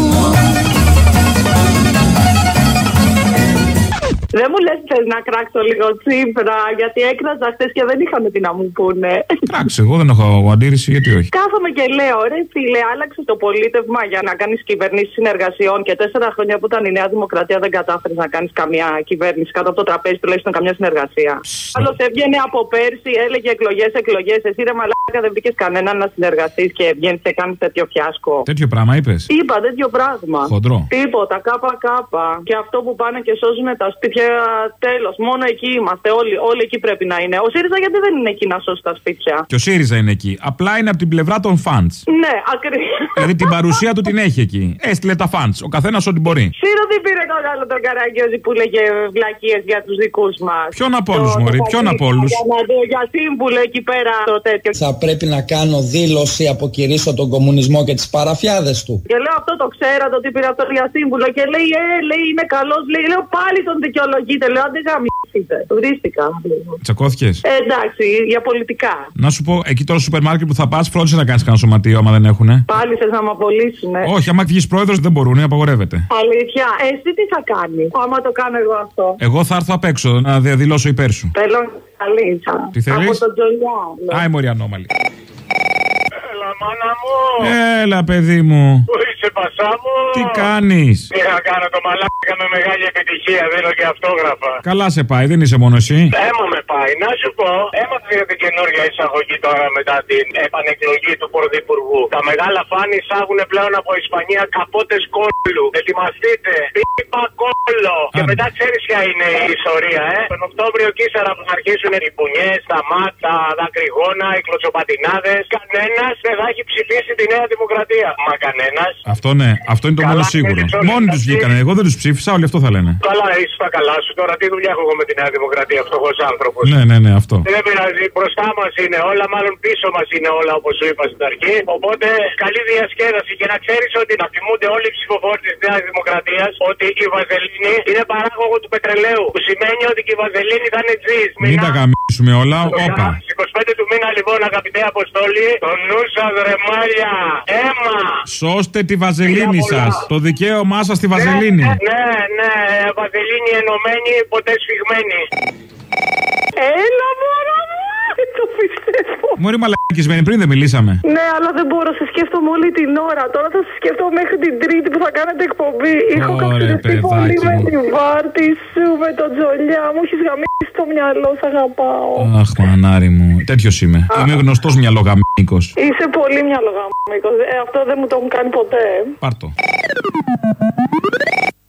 Δεν μου λες θες να κράξω λίγο τσίπρα, γιατί έκραζα χθες και δεν είχαν τι να μου πούνε. Εντάξει, εγώ δεν έχω αντίρρηση, γιατί όχι. Κάθομαι και λέω, ρε φίλε, άλλαξε το πολίτευμα για να κάνεις κυβερνήσεις συνεργασιών και τέσσερα χρόνια που ήταν η Νέα Δημοκρατία δεν κατάφερες να κάνεις καμία κυβέρνηση κάτω από το τραπέζι, τουλάχιστον καμιά συνεργασία. Άλλο έβγαινε από πέρσι, έλεγε εκλογές, εκλογές. Εσύ ρε μαλάκα δεν βρήκες κανέναν να συνεργαστείς και βγαίνεις και κάνεις τέτοιο φιάσκο. Τέτοιο πράγμα είπες; Είπα τέτοιο πράγμα. Χοντρό. Τίποτα, κάπα κάπα. Και αυτό που πάνε και σώζουν τα σπίτια, τέλος. Μόνο εκεί είμαστε. Όλοι, όλοι εκεί πρέπει να είναι. Ο ΣΥΡΙΖΑ γιατί δεν είναι εκεί να σώσει τα σπίτια; Και ο ΣΥΡΙΖΑ είναι εκεί. Απλά είναι από την πλευρά των φαντ. Ναι, ακριβώς. Δηλαδή την παρουσία του την έχει εκεί. Έστειλε τα φαντ. Ο καθένας ό,τι μπορεί. Σύρο δεν πήρε τον άλλο τον Καραγκιόζη που λέγε βλακίες για τους δικούς μας. Ποιον από όλους, Μωρή, ποιον από όλους; Για, να το- για σύμβουλο εκεί πέρα το τέτοιο. Θα πρέπει να κάνω δήλωση αποκηρύσω τον κομμουνισμό και τις παραφιάδες του. Και λέω αυτό το ξέρατε ότι πήρα αυτό για σύμβουλο και λέει, Ε, λέει είναι καλός. Λέει, λέω πάλι τον δικαιολογείτε. Λέω, άντε γαμίσετε. Τουρίστηκα. Τσακώθηκες; Ε, εντάξει, για πολιτικά. Να σου πω, εκεί τώρα στο σούπερ μάρκετ που θα πας, φρόντισε να κάνεις κανένα σωματείο άμα δεν έχουνε. Πάλι θες να με απολύσουνε. Όχι, άμα βγεις πρόεδρος δεν μπορούν, απαγορεύεται. Αλήθεια. Εσύ τι θα κάνεις, άμα το κάνω εγώ αυτό; Εγώ θα έρθω απ' έξω να διαδηλώσω υπέρ σου. Θέλω καλή. Τι θέλεις; Από τον Τζολιά. λέω. Άι, Μωρή ανώμαλη. Έλα, μάνα μου. Έλα, παιδί μου. Πού είσαι, πασά μου; Τι κάνεις; Τι θα κάνω το μαλάκα με μεγάλη επιτυχία, δίνω και αυτόγραφα. Καλά σε πάει, δεν είσαι μόνος εσύ. Έμα με πάει. Να σου πω, έμαθα για την καινούργια εισαγωγή τώρα μετά την επανεκλογή του Πρωθυπουργού. Τα μεγάλα φάνη εισάγουν πλέον από Ισπανία καπότες κόλλου. Ετοιμαστείτε. Πίπα κόλλο. Και μετά ξέρεις ποια είναι η ιστορία, ε. Τον Οκτώβριο και ύστερα που θα αρχίσουν οι πουνιέ, τα μάτια, τα δακρυγόνα, οι κλωτσοπατινάδες. Κανένας δεν θα έχει ψηφίσει τη Νέα Δημοκρατία. Μα κανένας. Αυτό ναι, αυτό είναι το Καλά, μόνο σίγουρο. είναι όλοι Μόνοι τους αυτοί. βγήκανε. Εγώ δεν τους ψήφισα, όλοι αυτό θα λένε. Καλά, είσαι τα καλά σου. Τώρα τι δουλειά έχω εγώ με τη Νέα Δημοκρατία, φτωχός άνθρωπος. Ναι, ναι, ναι, αυτό. Δεν πειράζει, μπροστά μας είναι όλα, μάλλον πίσω μας είναι όλα όπως σου είπα στην αρχή. Οπότε καλή διασκέδαση και να ξέρεις ότι να θυμούνται όλοι οι ψηφοφόροι της Νέας Δημοκρατίας ότι η Βαζελίνη είναι παράγωγο του πετρελαίου. Που σημαίνει ότι και η Βαζελίνη θα είναι τζις. Μην τα γαμίσουμε όλα, όπα. Στις 25 του μήνα λοιπόν, αγαπητέ Αποστόλη, το νου σα ρεμάλια. Έμα! Σώστε τη βαζελίνη σας. Το δικαίωμά σας στη βαζελίνη. Ναι, ναι, ναι, Βαζελίνη ενωμένη, ποτέ σφιγμένη. Έλα, μωρά μου. Δεν (laughs) το πιστεύω. Μωρή μαλακισμένη, πριν δεν μιλήσαμε. Ναι, αλλά δεν μπορώ. Σε σκέφτομαι όλη την ώρα. Τώρα θα σε σκέφτομαι μέχρι την Τρίτη που θα κάνετε εκπομπή. Έχω Ωραία, καψιριστεί πολύ παιδάκι με μου. τη βάρτη σου, με τον τζολιά. Μου έχεις γαμίσει το μυαλό, σ' αγαπάω. Αχ, μανάρι μου. Τέτοιος είμαι. Είμαι γνωστός μυαλογαμίκος. Είσαι πολύ μυαλογαμμίκος. Ε, αυτό δεν μου το έχουν κάνει ποτέ. Πάρτο.